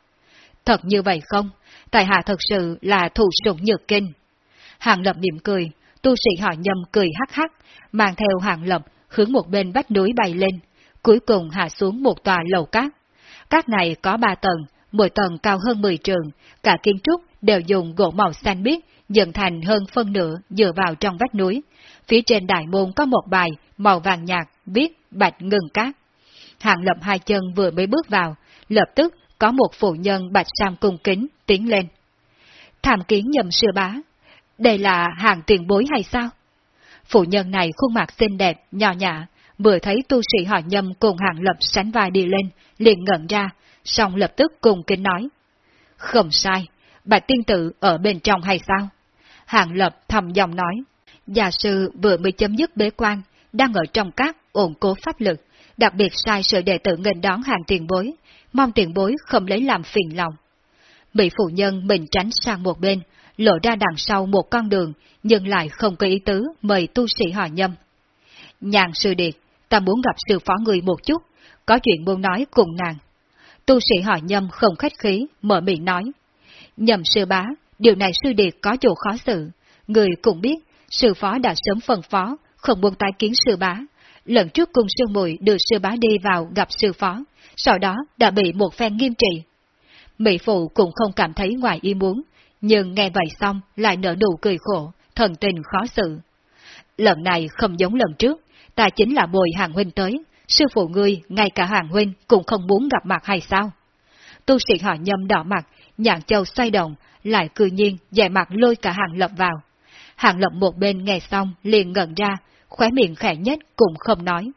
Thật như vậy không? Tài hạ thật sự là thủ sủng nhược kinh. Hàng lập mỉm cười, tu sĩ họ nhâm cười hắc hắc, mang theo hàng lập hướng một bên vách núi bay lên, cuối cùng hạ xuống một tòa lầu cát. Cát này có ba tầng, mỗi tầng cao hơn 10 trường, cả kiến trúc đều dùng gỗ màu xanh biếc, dựng thành hơn phân nửa dựa vào trong vách núi. Phía trên đại môn có một bài màu vàng nhạt viết bạch ngừng cát. Hạng lập hai chân vừa mới bước vào, lập tức có một phụ nhân bạch sam cung kính tiến lên. Thảm kiến nhầm sư bá, đây là hàng tiền bối hay sao? Phụ nhân này khuôn mặt xinh đẹp, nhỏ nhã, vừa thấy tu sĩ họ nhâm cùng hạng lập sánh vai đi lên, liền ngẩn ra, xong lập tức cùng kính nói. Không sai, bạch tiên tử ở bên trong hay sao? Hàng lập thầm dòng nói, gia sư vừa mới chấm dứt bế quan, đang ở trong các ổn cố pháp lực, đặc biệt sai sự đệ tử nghênh đón hàng tiền bối, mong tiền bối không lấy làm phiền lòng. Bị phụ nhân mình tránh sang một bên, lộ ra đằng sau một con đường, nhưng lại không có ý tứ mời tu sĩ họ nhâm. Nhàn sư điệt, ta muốn gặp sư phó người một chút, có chuyện muốn nói cùng nàng. Tu sĩ họ nhâm không khách khí, mở miệng nói. Nhầm sư bá, điều này sư điệt có chỗ khó xử. Người cũng biết, sư phó đã sớm phân phó, không buông tái kiến sư bá. Lần trước cùng sư muội đưa sư bá đi vào gặp sư phó, sau đó đã bị một phen nghiêm trị. Mỹ phụ cũng không cảm thấy ngoài ý muốn, nhưng nghe vậy xong lại nở nụ cười khổ, thần tình khó xử. Lần này không giống lần trước, ta chính là bồi hàng huynh tới, sư phụ ngươi, ngay cả hàng huynh cũng không muốn gặp mặt hay sao? Tu sĩ họ nhâm đỏ mặt, nhạn châu xoay động, lại cư nhiên dè mặt lôi cả hàng lập vào. Hàng lập một bên nghe xong liền ngẩn ra, khóe miệng khẽ nhất cũng không nói.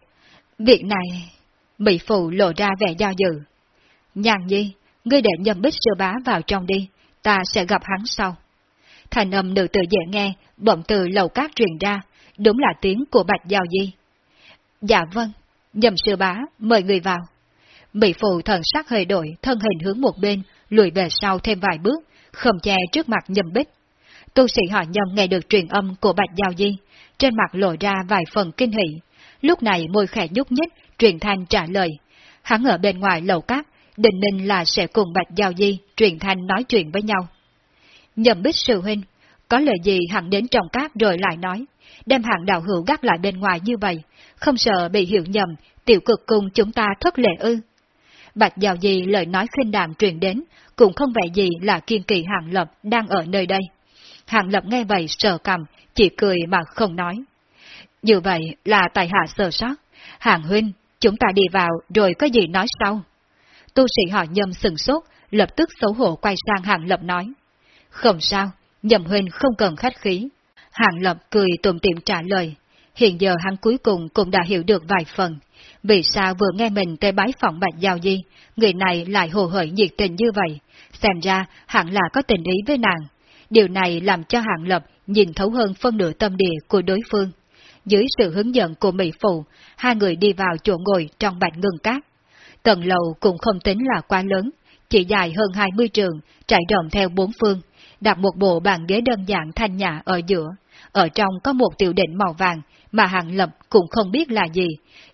Việc này, Mỹ Phụ lộ ra vẻ do dự. Nhàn nhi, ngươi để nhầm bích sư bá vào trong đi, ta sẽ gặp hắn sau. Thành âm nữ tự dễ nghe, bỗng từ lầu cát truyền ra, đúng là tiếng của Bạch Giao Di. Dạ vâng, nhầm sư bá, mời người vào. Mỹ Phụ thần sắc hơi đổi, thân hình hướng một bên, lùi về sau thêm vài bước, khầm che trước mặt nhầm bích. Tu sĩ họ nhầm nghe được truyền âm của Bạch Giao Di, trên mặt lộ ra vài phần kinh hỉ. Lúc này môi khẽ nhúc nhích, truyền thanh trả lời. Hắn ở bên ngoài lầu cát, định ninh là sẽ cùng Bạch Giao Di truyền thanh nói chuyện với nhau. Nhầm bích sư huynh, có lời gì hẳn đến trong cát rồi lại nói, đem hạng đạo hữu gác lại bên ngoài như vậy, không sợ bị hiểu nhầm, tiểu cực cùng chúng ta thất lệ ư. Bạch Giao Di lời nói khinh đàm truyền đến, cũng không vẻ gì là kiên kỳ hạng lập đang ở nơi đây. Hạng lập nghe vậy sờ cầm, chỉ cười mà không nói. Như vậy là tài hạ sơ sót. Hàng huynh, chúng ta đi vào rồi có gì nói sau? Tu sĩ họ nhâm sừng sốt, lập tức xấu hổ quay sang hàng lập nói. Không sao, nhầm huynh không cần khách khí. Hàng lập cười tùm tiệm trả lời. Hiện giờ hắn cuối cùng cũng đã hiểu được vài phần. Vì sao vừa nghe mình tới bái phỏng bạch giao di, người này lại hồ hởi nhiệt tình như vậy? Xem ra hẳn là có tình ý với nàng. Điều này làm cho hạng lập nhìn thấu hơn phân nửa tâm địa của đối phương. Dưới sự hướng dẫn của Mỹ Phụ, hai người đi vào chỗ ngồi trong bạch ngưng cát. Tầng lầu cũng không tính là quá lớn, chỉ dài hơn 20 trường, trải rộng theo bốn phương, đặt một bộ bàn ghế đơn giản thanh nhã ở giữa. Ở trong có một tiểu đỉnh màu vàng mà hạng lập cũng không biết là gì,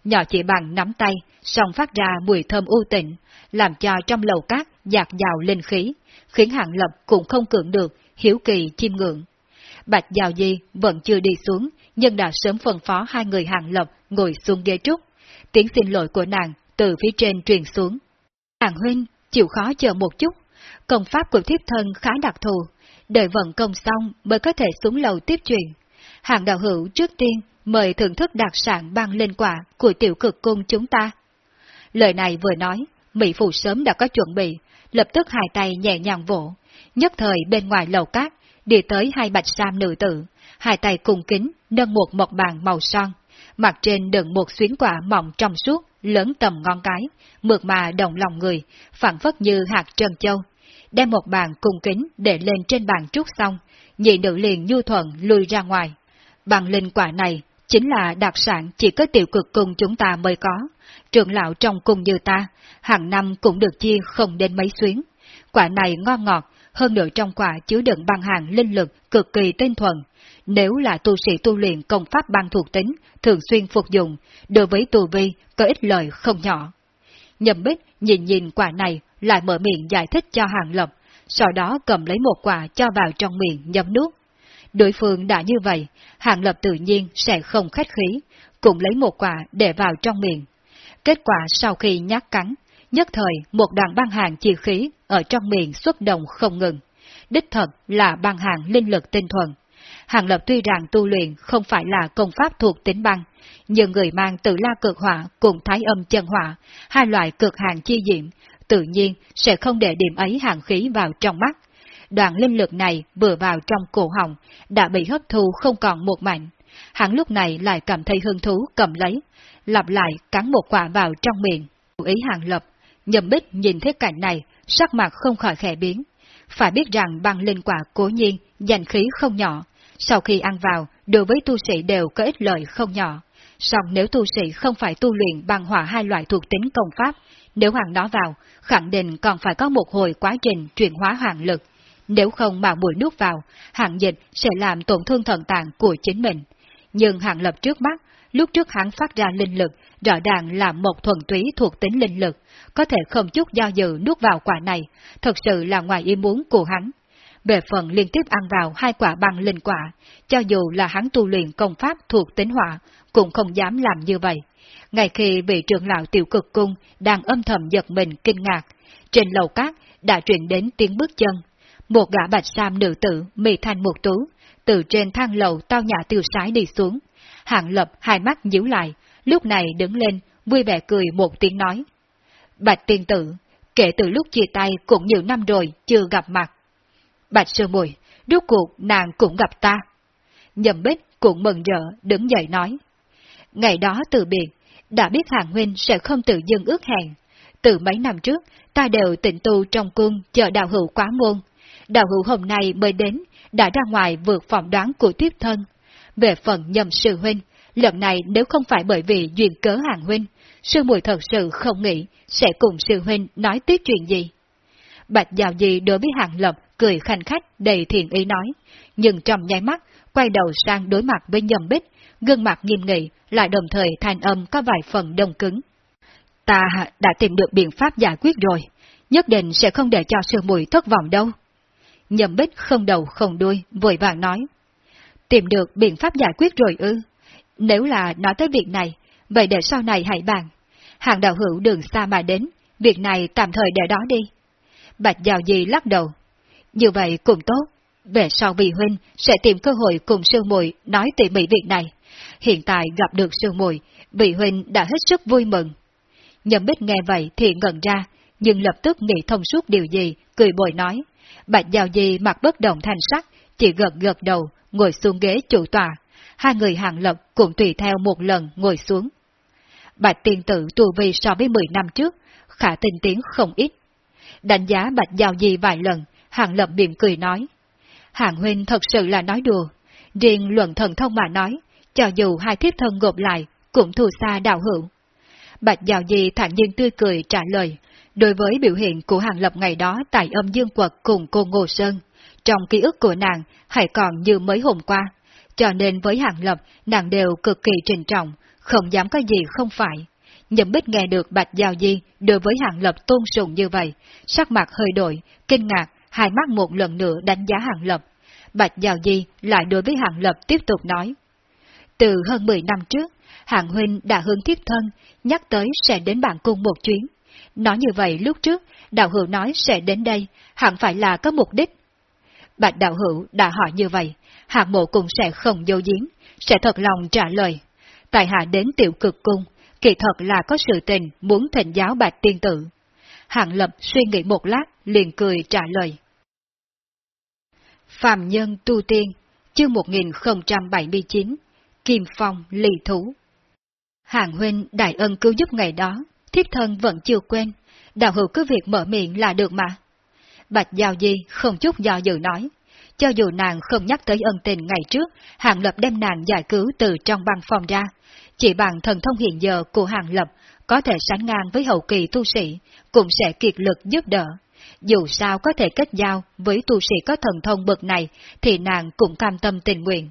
nhỏ chỉ bằng nắm tay, song phát ra mùi thơm u tịnh, làm cho trong lầu cát dạt dào linh khí, khiến hạng lập cũng không cưỡng được, hiếu kỳ chiêm ngưỡng. Bạch Giao Di vẫn chưa đi xuống, nhưng đã sớm phân phó hai người hàng lập ngồi xuống ghế trúc. Tiếng xin lỗi của nàng từ phía trên truyền xuống. Hàng huynh, chịu khó chờ một chút, công pháp của thiếp thân khá đặc thù, đợi vận công xong mới có thể xuống lầu tiếp truyền. Hàng đạo hữu trước tiên mời thưởng thức đặc sản băng lên quả của tiểu cực cung chúng ta. Lời này vừa nói, Mỹ Phụ sớm đã có chuẩn bị, lập tức hai tay nhẹ nhàng vỗ, nhất thời bên ngoài lầu cát đi tới hai bạch sam nữ tử, hai tay cùng kính nâng một mộc bàn màu son, mặt trên đựng một xuyến quả mỏng trong suốt, lớn tầm ngón cái, mượt mà đồng lòng người, phản phất như hạt trân châu. Đem một bàn cung kính để lên trên bàn trúc xong, nhị nữ liền nhu thuận lùi ra ngoài. Bàn linh quả này chính là đặc sản chỉ có tiểu cực cung chúng ta mới có. Trưởng lão trong cung như ta, hàng năm cũng được chia không đến mấy xuyến. Quả này ngon ngọt, hơn nữa trong quả chứa đựng băng hàng linh lực cực kỳ tinh thuần. Nếu là tu sĩ tu luyện công pháp băng thuộc tính, thường xuyên phục dụng, đối với tu vi có ích lợi không nhỏ. Nhậm bích nhìn nhìn quả này, lại mở miệng giải thích cho hàng lập, sau đó cầm lấy một quả cho vào trong miệng nhấm nuốt. Đối phương đã như vậy, hàng lập tự nhiên sẽ không khách khí, cũng lấy một quả để vào trong miệng. Kết quả sau khi nhát cắn, nhất thời một đoàn băng hàng chi khí ở trong miệng xuất động không ngừng. Đích thật là băng hàng linh lực tinh thuần. Hàng lập tuy rằng tu luyện không phải là công pháp thuộc tính băng, nhưng người mang tự la cực hỏa cùng thái âm chân hỏa, hai loại cực hàng chi diệm, tự nhiên sẽ không để điểm ấy hàng khí vào trong mắt. Đoạn linh lực này vừa vào trong cổ họng, đã bị hấp thu không còn một mảnh. Hắn lúc này lại cảm thấy hứng thú cầm lấy, lặp lại cắn một quả vào trong miệng. Ý hàng lập, nhầm bích nhìn thấy cảnh này, sắc mặt không khỏi khẽ biến. Phải biết rằng băng linh quả cố nhiên, dành khí không nhỏ, sau khi ăn vào, đối với tu sĩ đều có ích lợi không nhỏ. Song nếu tu sĩ không phải tu luyện bằng hỏa hai loại thuộc tính công pháp, nếu hoàng nó vào, khẳng định còn phải có một hồi quá trình chuyển hóa hoàng lực. Nếu không mà mũi nuốt vào, hạng dịch sẽ làm tổn thương thần tạng của chính mình. Nhưng hạng lập trước mắt, lúc trước hắn phát ra linh lực, rõ ràng là một thuần túy thuộc tính linh lực, có thể không chút do dự nuốt vào quả này, thật sự là ngoài ý muốn của hắn. Về phần liên tiếp ăn vào hai quả băng linh quả, cho dù là hắn tu luyện công pháp thuộc tính hỏa, cũng không dám làm như vậy. Ngay khi vị trưởng lão tiểu cực cung đang âm thầm giật mình kinh ngạc, trên lầu cát đã truyền đến tiếng bước chân. Một gã bạch sam nữ tử mì thành một tú, từ trên thang lầu tao nhã tiêu sái đi xuống. Hạng lập hai mắt nhíu lại, lúc này đứng lên, vui vẻ cười một tiếng nói. Bạch tiên tử, kể từ lúc chia tay cũng nhiều năm rồi chưa gặp mặt. Bạch sư mùi, rốt cuộc nàng cũng gặp ta. Nhậm bích cũng mừng rỡ đứng dậy nói. Ngày đó từ biệt, đã biết Hàng Huynh sẽ không tự dưng ước hẹn. Từ mấy năm trước, ta đều tịnh tu trong cung chờ đạo hữu quá môn. Đạo hữu hôm nay mới đến, đã ra ngoài vượt phỏng đoán của tiếp thân. Về phần nhầm sư huynh, lần này nếu không phải bởi vì duyên cớ Hàng Huynh, sư muội thật sự không nghĩ sẽ cùng sư huynh nói tiếp chuyện gì. Bạch Giao Di đối với Hàng Lập cười khanh khách đầy thiện ý nói, nhưng trong nháy mắt, quay đầu sang đối mặt với nhầm bích, gương mặt nghiêm nghị, lại đồng thời thanh âm có vài phần đông cứng. Ta đã tìm được biện pháp giải quyết rồi, nhất định sẽ không để cho sư mùi thất vọng đâu. Nhậm bích không đầu không đuôi, vội vàng nói. Tìm được biện pháp giải quyết rồi ư? Nếu là nói tới việc này, vậy để sau này hãy bàn. Hàng đạo hữu đường xa mà đến, việc này tạm thời để đó đi. Bạch Giao Di lắc đầu. Như vậy cũng tốt, về sau vị huynh sẽ tìm cơ hội cùng sư muội nói tỉ mỉ việc này. Hiện tại gặp được sư muội, vị huynh đã hết sức vui mừng. Nhậm bích nghe vậy thì ngẩn ra, nhưng lập tức nghĩ thông suốt điều gì, cười bồi nói. Bạch Giao Di mặt bất động thanh sắc, chỉ gật gật đầu, ngồi xuống ghế chủ tòa. Hai người hàng lập cũng tùy theo một lần ngồi xuống. Bạch tiên tử tu vi so với 10 năm trước, khả tinh tiến không ít. Đánh giá Bạch Giao Di vài lần, hàng lập miệng cười nói. Hàng huynh thật sự là nói đùa. Riêng luận thần thông mà nói, cho dù hai thiếp thân gộp lại, cũng thù xa đạo hữu. Bạch Giao Di thản nhiên tươi cười trả lời, đối với biểu hiện của Hàng Lập ngày đó tại âm dương quật cùng cô Ngô Sơn, trong ký ức của nàng hãy còn như mới hôm qua, cho nên với Hàng Lập nàng đều cực kỳ trình trọng, không dám có gì không phải. Nhậm Bích nghe được Bạch Giao Di đối với Hàng Lập tôn sùng như vậy, sắc mặt hơi đổi, kinh ngạc, hai mắt một lần nữa đánh giá Hàng Lập. Bạch Giao Di lại đối với Hàng Lập tiếp tục nói. Từ hơn 10 năm trước, hạng Huynh đã hướng thiếp thân, nhắc tới sẽ đến bản cung một chuyến. Nói như vậy lúc trước, đạo hữu nói sẽ đến đây, hẳn phải là có mục đích. Bạch đạo hữu đã hỏi như vậy, hạng mộ cũng sẽ không dâu giếm, sẽ thật lòng trả lời. Tại hạ đến tiểu cực cung, kỳ thật là có sự tình muốn thịnh giáo bạch tiên tử. Hạng lập suy nghĩ một lát, liền cười trả lời. Phạm Nhân Tu Tiên, chương 1079, Kim Phong Lì Thú. Hàng huynh đại ân cứu giúp ngày đó, thiếp thân vẫn chưa quên, đạo hữu cứ việc mở miệng là được mà. Bạch Giao Di không chút do dự nói, cho dù nàng không nhắc tới ân tình ngày trước, Hàng Lập đem nàng giải cứu từ trong băng phòng ra, chỉ bằng thần thông hiện giờ của Hàng Lập có thể sánh ngang với hậu kỳ tu sĩ, cũng sẽ kiệt lực giúp đỡ. Dù sao có thể kết giao với tu sĩ có thần thông bậc này, thì nàng cũng cam tâm tình nguyện.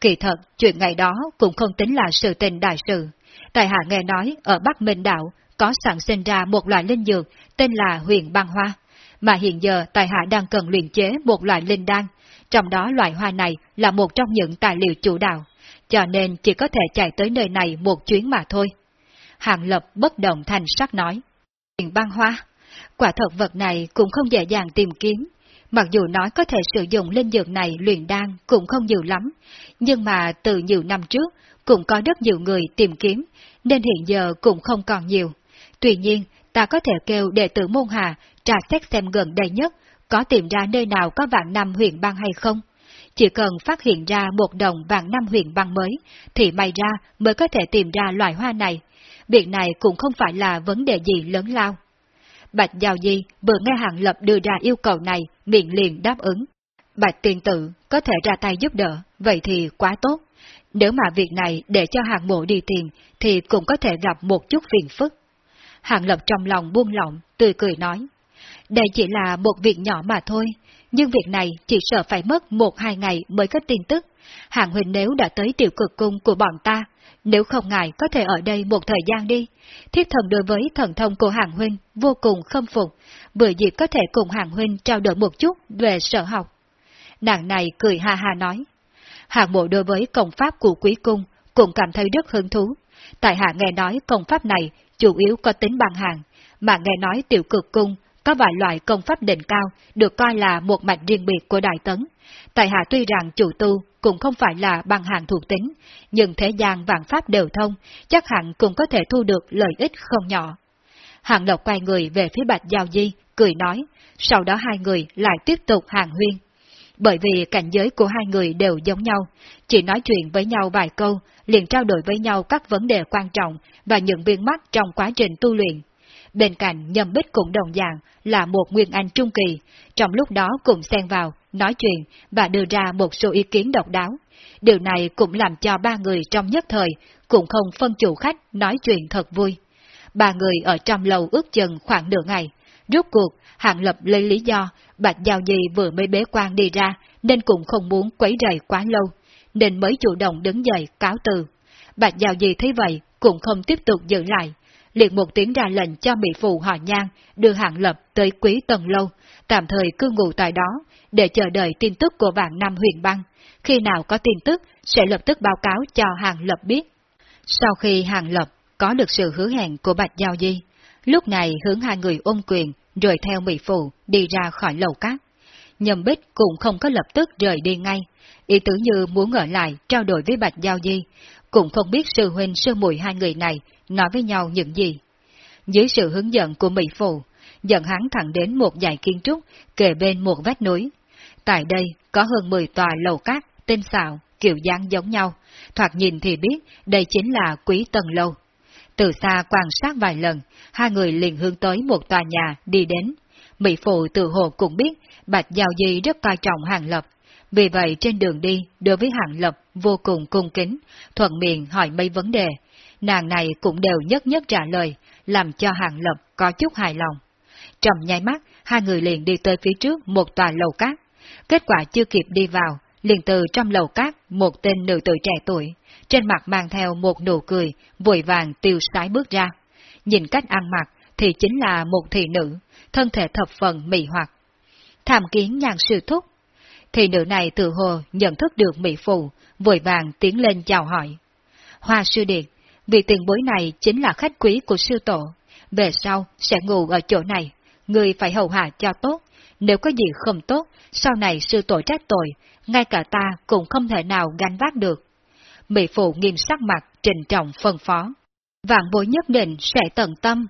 Kỳ thật, chuyện ngày đó cũng không tính là sự tình đại sự. Tại hạ nghe nói ở Bắc Minh Đạo có sản sinh ra một loại linh dược tên là huyền băng hoa, mà hiện giờ Tài hạ đang cần luyện chế một loại linh đan, trong đó loại hoa này là một trong những tài liệu chủ đạo, cho nên chỉ có thể chạy tới nơi này một chuyến mà thôi. Hàng Lập bất động thành sắc nói. Huyền băng hoa, quả thật vật này cũng không dễ dàng tìm kiếm, mặc dù nói có thể sử dụng linh dược này luyện đan cũng không nhiều lắm, nhưng mà từ nhiều năm trước cũng có rất nhiều người tìm kiếm, nên hiện giờ cũng không còn nhiều. Tuy nhiên, ta có thể kêu đệ tử môn hà tra xét xem gần đây nhất có tìm ra nơi nào có vạn năm huyền băng hay không. Chỉ cần phát hiện ra một đồng vạn năm huyền băng mới, thì may ra mới có thể tìm ra loại hoa này. Việc này cũng không phải là vấn đề gì lớn lao. Bạch Giao Di vừa nghe Hàng Lập đưa ra yêu cầu này, miệng liền đáp ứng. Bạch tiền tử có thể ra tay giúp đỡ, vậy thì quá tốt. Nếu mà việc này để cho hàng mộ đi tiền, thì cũng có thể gặp một chút phiền phức. Hàng Lập trong lòng buông lỏng, tươi cười nói. Đây chỉ là một việc nhỏ mà thôi, nhưng việc này chỉ sợ phải mất một hai ngày mới có tin tức. Hàng Huỳnh nếu đã tới tiểu cực cung của bọn ta, nếu không ngại có thể ở đây một thời gian đi. Thiết thần đối với thần thông của Hàng Huynh vô cùng khâm phục, vừa dịp có thể cùng Hàng Huynh trao đổi một chút về sở học. Nàng này cười ha ha nói. Hàng bộ đối với công pháp của quý cung cũng cảm thấy rất hứng thú. Tại hạ nghe nói công pháp này chủ yếu có tính bằng hàng, mà nghe nói tiểu cực cung có vài loại công pháp đỉnh cao được coi là một mạch riêng biệt của Đại Tấn. Tại hạ tuy rằng chủ tu cũng không phải là bằng hàng thuộc tính, nhưng thế gian vạn pháp đều thông, chắc hẳn cũng có thể thu được lợi ích không nhỏ. Hàng Lộc quay người về phía Bạch Giao Di, cười nói, sau đó hai người lại tiếp tục hàng huyên. Bởi vì cảnh giới của hai người đều giống nhau, chỉ nói chuyện với nhau vài câu, liền trao đổi với nhau các vấn đề quan trọng và những viên mắt trong quá trình tu luyện. Bên cạnh nhầm bích cũng đồng dạng là một nguyên anh trung kỳ, trong lúc đó cùng xen vào, nói chuyện và đưa ra một số ý kiến độc đáo. Điều này cũng làm cho ba người trong nhất thời cũng không phân chủ khách nói chuyện thật vui. Ba người ở trong lầu ước chừng khoảng nửa ngày. Rốt cuộc, Hạng Lập lấy lý do Bạch Giao Di vừa mới bế quan đi ra nên cũng không muốn quấy rầy quá lâu, nên mới chủ động đứng dậy cáo từ. Bạch Giao Di thấy vậy cũng không tiếp tục giữ lại, liền một tiếng ra lệnh cho mỹ phụ họ nhan đưa hạng lập tới quý tầng lâu, tạm thời cư ngụ tại đó, để chờ đợi tin tức của vạn năm huyền băng. Khi nào có tin tức, sẽ lập tức báo cáo cho hạng lập biết. Sau khi hạng lập có được sự hứa hẹn của Bạch Giao Di, lúc này hướng hai người ôm quyền, rồi theo mỹ phụ đi ra khỏi lầu cát. Nhầm bích cũng không có lập tức rời đi ngay, ý tứ như muốn ở lại trao đổi với Bạch Giao Di, cũng không biết sư huynh sư muội hai người này nói với nhau những gì. Dưới sự hướng dẫn của Mỹ Phụ, dẫn hắn thẳng đến một dãy kiến trúc kề bên một vách núi. Tại đây có hơn 10 tòa lầu cát, tên xạo, kiểu dáng giống nhau, thoạt nhìn thì biết đây chính là quý tầng lâu. Từ xa quan sát vài lần, hai người liền hướng tới một tòa nhà đi đến. Mỹ Phụ tự hồ cũng biết Bạch Giao Di rất coi trọng hàng lập, vì vậy trên đường đi, đối với Hàng Lập vô cùng cung kính, thuận miệng hỏi mấy vấn đề. Nàng này cũng đều nhất nhất trả lời, làm cho Hàng Lập có chút hài lòng. Trong nháy mắt, hai người liền đi tới phía trước một tòa lầu cát. Kết quả chưa kịp đi vào, liền từ trong lầu cát một tên nữ tử trẻ tuổi, trên mặt mang theo một nụ cười, vội vàng tiêu sái bước ra. Nhìn cách ăn mặc thì chính là một thị nữ, thân thể thập phần mị hoặc. Tham kiến nhàn sư thúc, thì nữ này tự hồ nhận thức được Mỹ Phụ, vội vàng tiến lên chào hỏi. Hoa sư điệt, vị tiền bối này chính là khách quý của sư tổ, về sau sẽ ngủ ở chỗ này, người phải hầu hạ cho tốt, nếu có gì không tốt, sau này sư tổ trách tội, ngay cả ta cũng không thể nào gánh vác được. Mỹ Phụ nghiêm sắc mặt, trình trọng phân phó. Vạn bối nhất định sẽ tận tâm.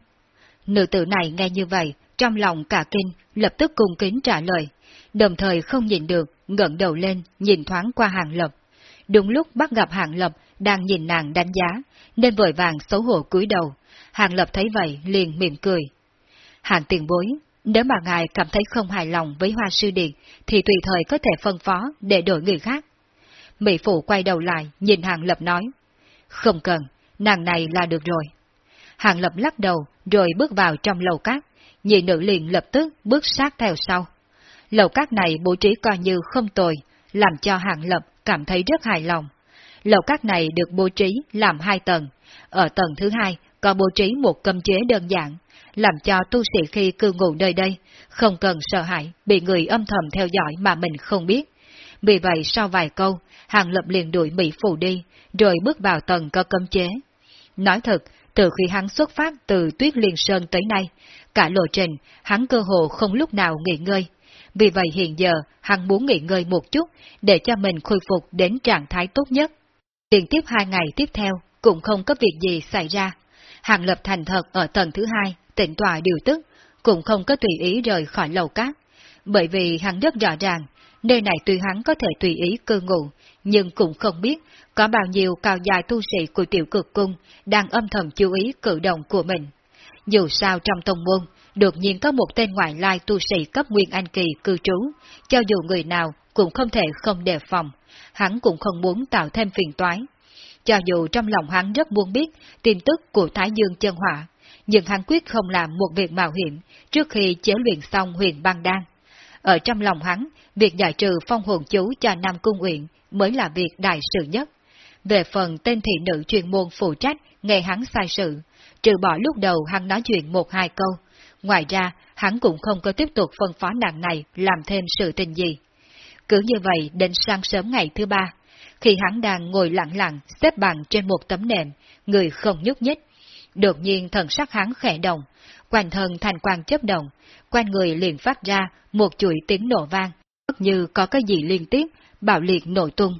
Nữ tử này nghe như vậy, trong lòng cả kinh, lập tức cung kính trả lời, đồng thời không nhìn được, ngẩng đầu lên, nhìn thoáng qua hàng lập. Đúng lúc bắt gặp hàng lập đang nhìn nàng đánh giá, nên vội vàng xấu hổ cúi đầu. Hàng lập thấy vậy liền mỉm cười. Hàng tiền bối, nếu mà ngài cảm thấy không hài lòng với hoa sư điện, thì tùy thời có thể phân phó để đổi người khác. Mỹ Phụ quay đầu lại, nhìn Hàng Lập nói. Không cần, nàng này là được rồi. Hàng Lập lắc đầu, rồi bước vào trong lầu cát, nhị nữ liền lập tức bước sát theo sau. Lầu cát này bố trí coi như không tồi, làm cho hạng Lập cảm thấy rất hài lòng. Lầu cát này được bố trí làm hai tầng, ở tầng thứ hai có bố trí một cấm chế đơn giản, làm cho tu sĩ khi cư ngụ nơi đây, không cần sợ hãi bị người âm thầm theo dõi mà mình không biết. Vì vậy sau vài câu, Hàng Lập liền đuổi Mỹ Phụ đi, rồi bước vào tầng có cấm chế. Nói thật, từ khi hắn xuất phát từ Tuyết Liên Sơn tới nay, cả lộ trình, hắn cơ hồ không lúc nào nghỉ ngơi. Vì vậy hiện giờ, hắn muốn nghỉ ngơi một chút, để cho mình khôi phục đến trạng thái tốt nhất. Liên tiếp hai ngày tiếp theo, cũng không có việc gì xảy ra. Hàng Lập thành thật ở tầng thứ hai, tịnh tòa điều tức, cũng không có tùy ý rời khỏi lầu cát. Bởi vì hắn rất rõ ràng, nơi này tuy hắn có thể tùy ý cư ngụ, nhưng cũng không biết có bao nhiêu cao dài tu sĩ của tiểu cực cung đang âm thầm chú ý cử động của mình. Dù sao trong tông môn, đột nhiên có một tên ngoại lai tu sĩ cấp Nguyên Anh Kỳ cư trú, cho dù người nào cũng không thể không đề phòng, hắn cũng không muốn tạo thêm phiền toái. Cho dù trong lòng hắn rất muốn biết tin tức của Thái Dương chân hỏa, nhưng hắn quyết không làm một việc mạo hiểm trước khi chế luyện xong huyền băng đan. Ở trong lòng hắn, việc giải trừ phong hồn chú cho Nam Cung Uyển mới là việc đại sự nhất. Về phần tên thị nữ chuyên môn phụ trách nghe hắn sai sự, trừ bỏ lúc đầu hắn nói chuyện một hai câu, ngoài ra hắn cũng không có tiếp tục phân phó nàng này làm thêm sự tình gì. Cứ như vậy đến sáng sớm ngày thứ ba, khi hắn đang ngồi lặng lặng xếp bằng trên một tấm nệm, người không nhúc nhích, Đột nhiên thần sắc hắn khẽ động, quanh thân thành quang chấp động, quanh người liền phát ra một chuỗi tiếng nổ vang, như có cái gì liên tiếp, bạo liệt nổ tung.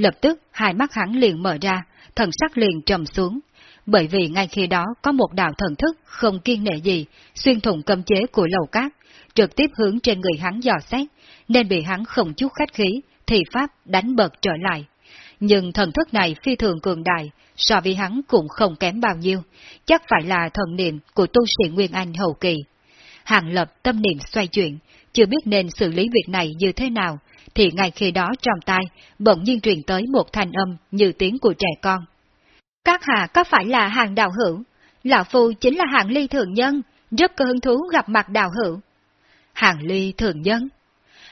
Lập tức hai mắt hắn liền mở ra, thần sắc liền trầm xuống, bởi vì ngay khi đó có một đạo thần thức không kiên nệ gì, xuyên thủng cấm chế của lầu cát, trực tiếp hướng trên người hắn dò xét, nên bị hắn không chút khách khí, thì pháp đánh bật trở lại. Nhưng thần thức này phi thường cường đại, so với hắn cũng không kém bao nhiêu, chắc phải là thần niệm của tu sĩ Nguyên Anh hậu kỳ. Hàng lập tâm niệm xoay chuyển, chưa biết nên xử lý việc này như thế nào, thì ngay khi đó trong tai, bỗng nhiên truyền tới một thanh âm như tiếng của trẻ con. Các hạ có phải là hàng đạo hữu? Lão Phu chính là hạng ly thường nhân, rất có hứng thú gặp mặt đạo hữu. hạng ly thường nhân?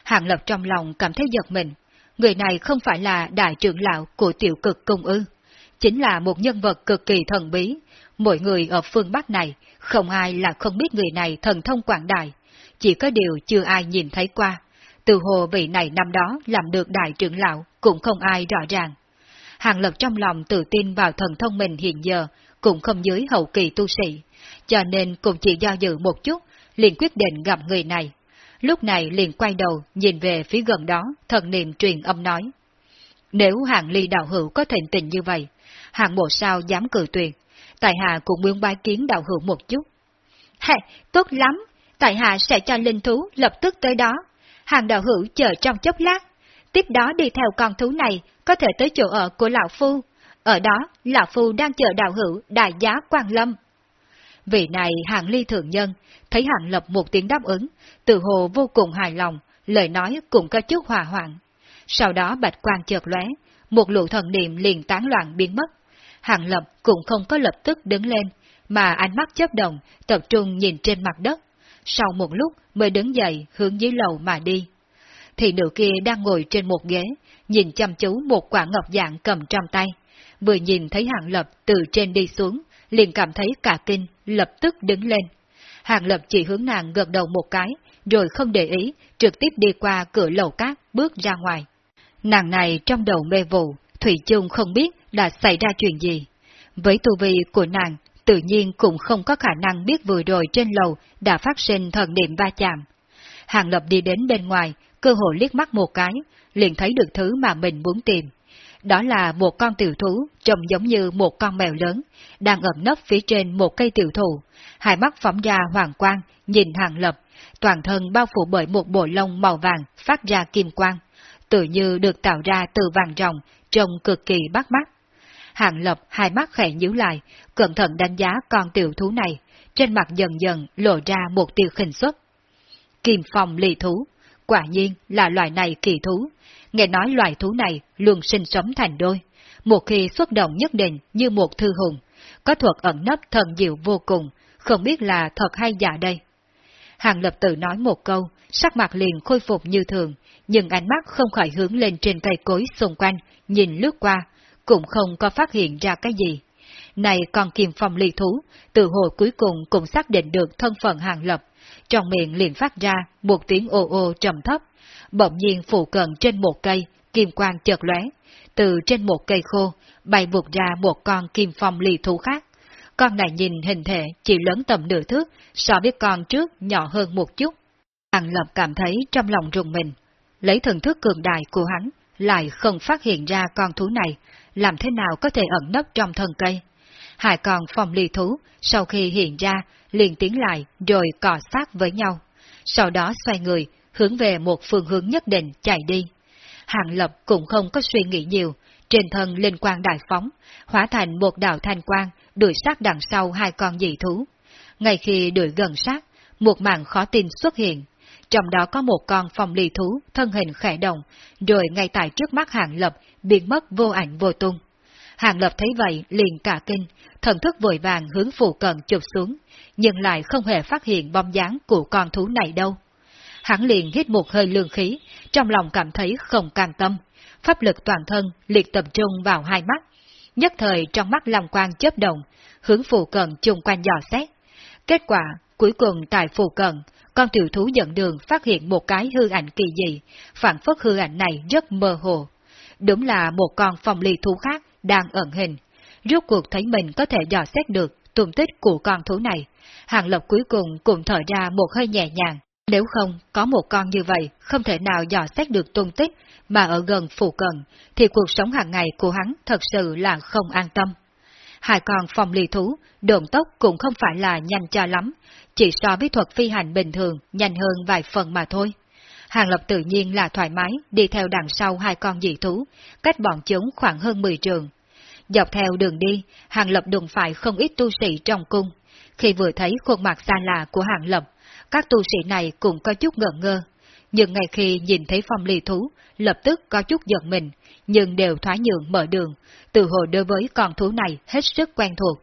hạng lập trong lòng cảm thấy giật mình, người này không phải là đại trưởng lão của tiểu cực cung ư chính là một nhân vật cực kỳ thần bí. Mọi người ở phương Bắc này, không ai là không biết người này thần thông quảng đại, chỉ có điều chưa ai nhìn thấy qua. Từ hồ vị này năm đó làm được đại trưởng lão, cũng không ai rõ ràng. Hàng lập trong lòng tự tin vào thần thông mình hiện giờ, cũng không dưới hậu kỳ tu sĩ, cho nên cũng chỉ do dự một chút, liền quyết định gặp người này. Lúc này liền quay đầu, nhìn về phía gần đó, thần niệm truyền âm nói. Nếu hạng ly đạo hữu có thành tình như vậy, hạng bộ sao dám cử tuyệt, tại hạ cũng muốn bái kiến đạo hữu một chút. Hệ, tốt lắm, tại hạ sẽ cho linh thú lập tức tới đó, hàng đạo hữu chờ trong chốc lát, tiếp đó đi theo con thú này có thể tới chỗ ở của lão phu, ở đó lão phu đang chờ đạo hữu đại giá quang lâm. Vị này hạng ly thượng nhân, thấy hạng lập một tiếng đáp ứng, từ hồ vô cùng hài lòng, lời nói cũng có chút hòa hoạn. Sau đó bạch quang chợt lóe, một lũ thần niệm liền tán loạn biến mất, Hàng Lập cũng không có lập tức đứng lên, mà ánh mắt chớp động, tập trung nhìn trên mặt đất. Sau một lúc mới đứng dậy hướng dưới lầu mà đi. Thì nữ kia đang ngồi trên một ghế, nhìn chăm chú một quả ngọc dạng cầm trong tay. Vừa nhìn thấy Hàng Lập từ trên đi xuống, liền cảm thấy cả kinh, lập tức đứng lên. Hàng Lập chỉ hướng nàng gật đầu một cái, rồi không để ý, trực tiếp đi qua cửa lầu cát, bước ra ngoài. Nàng này trong đầu mê vụ, Thủy chung không biết đã xảy ra chuyện gì. Với tu vi của nàng, tự nhiên cũng không có khả năng biết vừa rồi trên lầu đã phát sinh thần niệm va chạm. Hàng Lập đi đến bên ngoài, cơ hội liếc mắt một cái, liền thấy được thứ mà mình muốn tìm. Đó là một con tiểu thú trông giống như một con mèo lớn, đang ẩn nấp phía trên một cây tiểu thụ, hai mắt phóng ra hoàng quang, nhìn hàng lập, toàn thân bao phủ bởi một bộ lông màu vàng phát ra kim quang, tự như được tạo ra từ vàng rồng, trông cực kỳ bắt mắt. Hàng lập hai mắt khẽ nhíu lại, cẩn thận đánh giá con tiểu thú này, trên mặt dần dần lộ ra một tia khinh suất. Kim phong lì thú, quả nhiên là loài này kỳ thú. Nghe nói loài thú này luôn sinh sống thành đôi, một khi xuất động nhất định như một thư hùng, có thuật ẩn nấp thần diệu vô cùng, không biết là thật hay giả đây. Hàng lập tự nói một câu, sắc mặt liền khôi phục như thường, nhưng ánh mắt không khỏi hướng lên trên cây cối xung quanh, nhìn lướt qua, cũng không có phát hiện ra cái gì. Này còn kiềm phòng ly thú, từ hồi cuối cùng cũng xác định được thân phận hàng lập, trong miệng liền phát ra một tiếng ô ô trầm thấp, bỗng nhiên phụ cận trên một cây, kim quang chợt lóe, từ trên một cây khô, bay vụt ra một con kim phong ly thú khác. Con này nhìn hình thể chỉ lớn tầm nửa thước, so với con trước nhỏ hơn một chút. Hàng Lập cảm thấy trong lòng rùng mình, lấy thần thức cường đại của hắn, lại không phát hiện ra con thú này, làm thế nào có thể ẩn nấp trong thân cây. Hai con phòng ly thú, sau khi hiện ra, liền tiến lại rồi cọ sát với nhau. Sau đó xoay người, hướng về một phương hướng nhất định chạy đi. Hạng Lập cũng không có suy nghĩ nhiều, trên thân linh quang đại phóng, hóa thành một đạo thanh quang, đuổi sát đằng sau hai con dị thú. Ngay khi đuổi gần sát, một màn khó tin xuất hiện. Trong đó có một con phong ly thú, thân hình khẽ động, rồi ngay tại trước mắt Hàng Lập, biến mất vô ảnh vô tung. Hàng Lập thấy vậy liền cả kinh, thần thức vội vàng hướng phụ cận chụp xuống, nhưng lại không hề phát hiện bom dáng của con thú này đâu. Hắn liền hít một hơi lương khí, trong lòng cảm thấy không cam tâm, pháp lực toàn thân liệt tập trung vào hai mắt. Nhất thời trong mắt lòng quang chớp động, hướng phụ cận chung quanh dò xét. Kết quả, cuối cùng tại phụ cận, con tiểu thú dẫn đường phát hiện một cái hư ảnh kỳ dị, phản phất hư ảnh này rất mơ hồ. Đúng là một con phòng ly thú khác đang ẩn hình. Rốt cuộc thấy mình có thể dò xét được tung tích của con thú này. Hàng Lộc cuối cùng cũng thở ra một hơi nhẹ nhàng. Nếu không, có một con như vậy, không thể nào dò xét được tung tích, mà ở gần phụ cận, thì cuộc sống hàng ngày của hắn thật sự là không an tâm. Hai con phòng lì thú, độn tốc cũng không phải là nhanh cho lắm, chỉ so với thuật phi hành bình thường, nhanh hơn vài phần mà thôi. Hàng Lập tự nhiên là thoải mái đi theo đằng sau hai con dị thú, cách bọn chúng khoảng hơn 10 trường. Dọc theo đường đi, Hàng Lập đụng phải không ít tu sĩ trong cung. Khi vừa thấy khuôn mặt xa lạ của Hàng Lập, các tu sĩ này cũng có chút ngỡ ngơ. Nhưng ngay khi nhìn thấy phong ly thú, lập tức có chút giận mình, nhưng đều thoái nhượng mở đường, từ hồ đối với con thú này hết sức quen thuộc.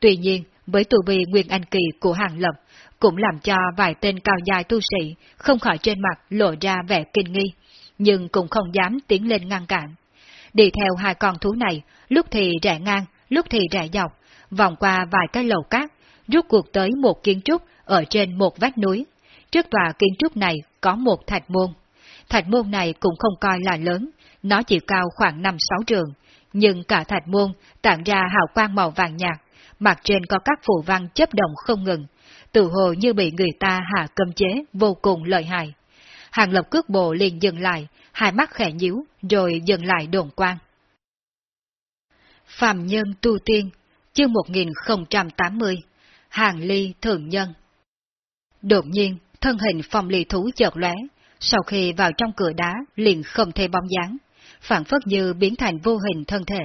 Tuy nhiên, với tu vi Nguyên Anh Kỳ của Hàng Lập, cũng làm cho vài tên cao dài tu sĩ không khỏi trên mặt lộ ra vẻ kinh nghi, nhưng cũng không dám tiến lên ngăn cản. Đi theo hai con thú này, lúc thì rẽ ngang, lúc thì rẽ dọc, vòng qua vài cái lầu cát, rút cuộc tới một kiến trúc ở trên một vách núi. Trước tòa kiến trúc này có một thạch môn. Thạch môn này cũng không coi là lớn, nó chỉ cao khoảng 5-6 trường, nhưng cả thạch môn tản ra hào quang màu vàng nhạt, mặt trên có các phù văn chấp động không ngừng, tự hồ như bị người ta hạ cầm chế vô cùng lợi hại. Hàng lộc cước bộ liền dừng lại, hai mắt khẽ nhíu, rồi dừng lại đồn quang. Phạm Nhân Tu Tiên, chương 1080, Hàng Ly thượng Nhân Đột nhiên, thân hình phong ly thú chợt lóe, sau khi vào trong cửa đá liền không thể bóng dáng, phản phất như biến thành vô hình thân thể.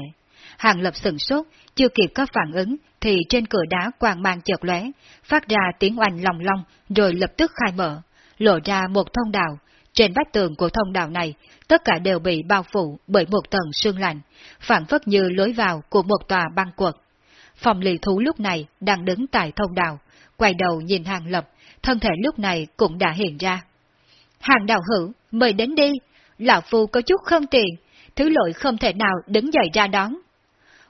Hàng lập sừng sốt, chưa kịp có phản ứng, thì trên cửa đá quang mang chợt lóe, phát ra tiếng oanh lòng long, rồi lập tức khai mở, lộ ra một thông đạo. Trên vách tường của thông đạo này, tất cả đều bị bao phủ bởi một tầng sương lạnh, phản phất như lối vào của một tòa băng quật. Phòng lì thú lúc này đang đứng tại thông đạo, quay đầu nhìn hàng lập, thân thể lúc này cũng đã hiện ra. Hàng đạo hữu, mời đến đi, lão phu có chút không tiện, thứ lỗi không thể nào đứng dậy ra đón.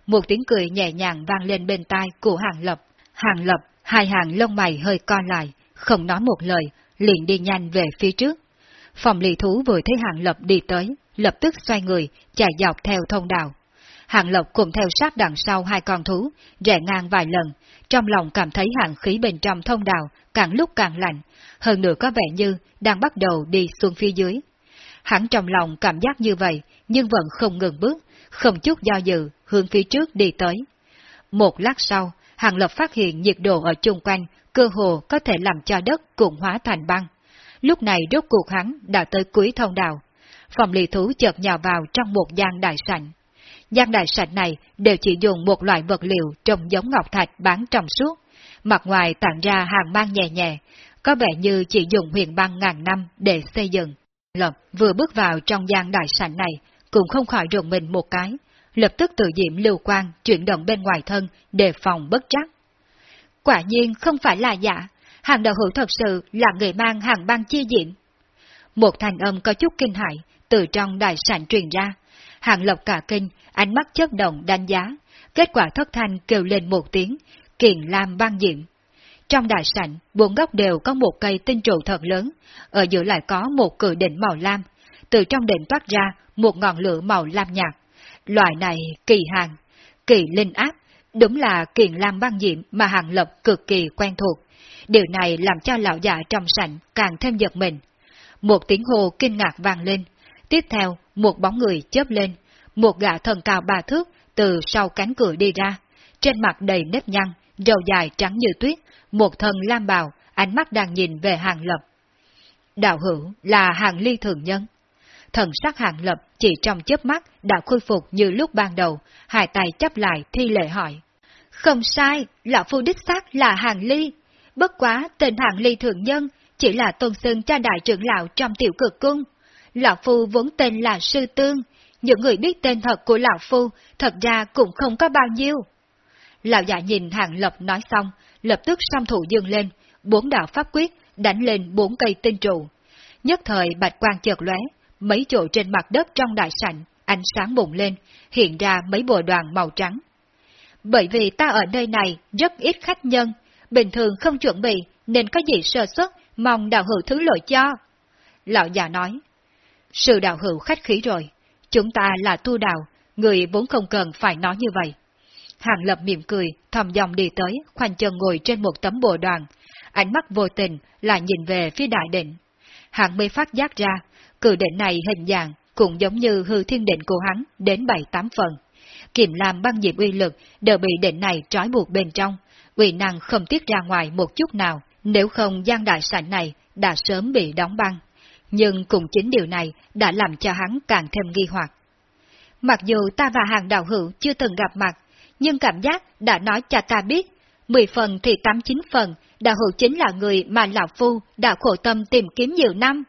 Một tiếng cười nhẹ nhàng vang lên bên tai của hàng lập. Hàng lập, hai hàng lông mày hơi co lại, không nói một lời, liền đi nhanh về phía trước. Phòng lì thú vừa thấy hàng lập đi tới, lập tức xoay người, chạy dọc theo thông đạo. Hàng Lộc cùng theo sát đằng sau hai con thú, rẽ ngang vài lần, trong lòng cảm thấy hàng khí bên trong thông đạo càng lúc càng lạnh, hơn nữa có vẻ như đang bắt đầu đi xuống phía dưới. Hắn trong lòng cảm giác như vậy, nhưng vẫn không ngừng bước, không chút do dự, hướng phía trước đi tới. Một lát sau, Hàng Lập phát hiện nhiệt độ ở chung quanh, cơ hồ có thể làm cho đất cùng hóa thành băng. Lúc này rốt cuộc hắn đã tới cuối thông đạo. Phòng lì thú chợt nhào vào trong một gian đại sảnh. Gian đại sảnh này đều chỉ dùng một loại vật liệu trông giống ngọc thạch bán trong suốt, mặt ngoài tản ra hàng mang nhẹ nhẹ, có vẻ như chỉ dùng huyền băng ngàn năm để xây dựng. Lập vừa bước vào trong gian đại sảnh này, cũng không khỏi rùng mình một cái, lập tức tự diễm lưu quan chuyển động bên ngoài thân đề phòng bất trắc. Quả nhiên không phải là giả, hàng đầu hữu thật sự là người mang hàng băng chi diễm. Một thành âm có chút kinh hại từ trong đại sảnh truyền ra, hàng lộc cả kinh, ánh mắt chớp động đánh giá, kết quả thất thanh kêu lên một tiếng, kiền lam băng diễm. Trong đại sảnh, bốn góc đều có một cây tinh trụ thật lớn, ở giữa lại có một cử đỉnh màu lam, từ trong đền toát ra một ngọn lửa màu lam nhạt. Loại này kỳ hàng, kỳ linh áp, đúng là kiền lam băng diệm mà hàng lập cực kỳ quen thuộc. Điều này làm cho lão già trong sảnh càng thêm giật mình. Một tiếng hồ kinh ngạc vang lên, tiếp theo một bóng người chớp lên, một gã thần cao ba thước từ sau cánh cửa đi ra, trên mặt đầy nếp nhăn, râu dài trắng như tuyết, một thần lam bào, ánh mắt đang nhìn về hàng lập. Đạo hữu là hàng ly thường nhân. Thần sắc hạng lập chỉ trong chớp mắt đã khôi phục như lúc ban đầu, hai tay chấp lại thi lệ hỏi. Không sai, lão phu đích xác là hàng ly. Bất quá tên hàng ly thường nhân chỉ là tôn xưng cha đại trưởng lão trong tiểu cực cung. Lão phu vốn tên là Sư Tương, những người biết tên thật của lão phu thật ra cũng không có bao nhiêu. Lão già nhìn hàng lập nói xong, lập tức song thủ dương lên, bốn đạo pháp quyết đánh lên bốn cây tinh trụ. Nhất thời bạch quang chợt lóe, mấy chỗ trên mặt đất trong đại sảnh, ánh sáng bùng lên, hiện ra mấy bồ đoàn màu trắng. Bởi vì ta ở nơi này rất ít khách nhân, bình thường không chuẩn bị nên có gì sơ xuất, mong đạo hữu thứ lỗi cho. Lão già nói, sự đạo hữu khách khí rồi, chúng ta là tu đạo, người vốn không cần phải nói như vậy. Hàng Lập mỉm cười, thầm dòng đi tới, khoanh chân ngồi trên một tấm bồ đoàn, ánh mắt vô tình lại nhìn về phía đại định. Hàng mới phát giác ra, cử định này hình dạng cũng giống như hư thiên định của hắn đến bảy tám phần. Kiềm làm băng diệp uy lực đều bị định này trói buộc bên trong, uy năng không tiết ra ngoài một chút nào, nếu không gian đại sảnh này đã sớm bị đóng băng. Nhưng cũng chính điều này đã làm cho hắn càng thêm nghi hoặc. Mặc dù ta và hàng đạo hữu chưa từng gặp mặt, nhưng cảm giác đã nói cho ta biết, 10 phần thì 89 phần, đạo hữu chính là người mà Lão Phu đã khổ tâm tìm kiếm nhiều năm.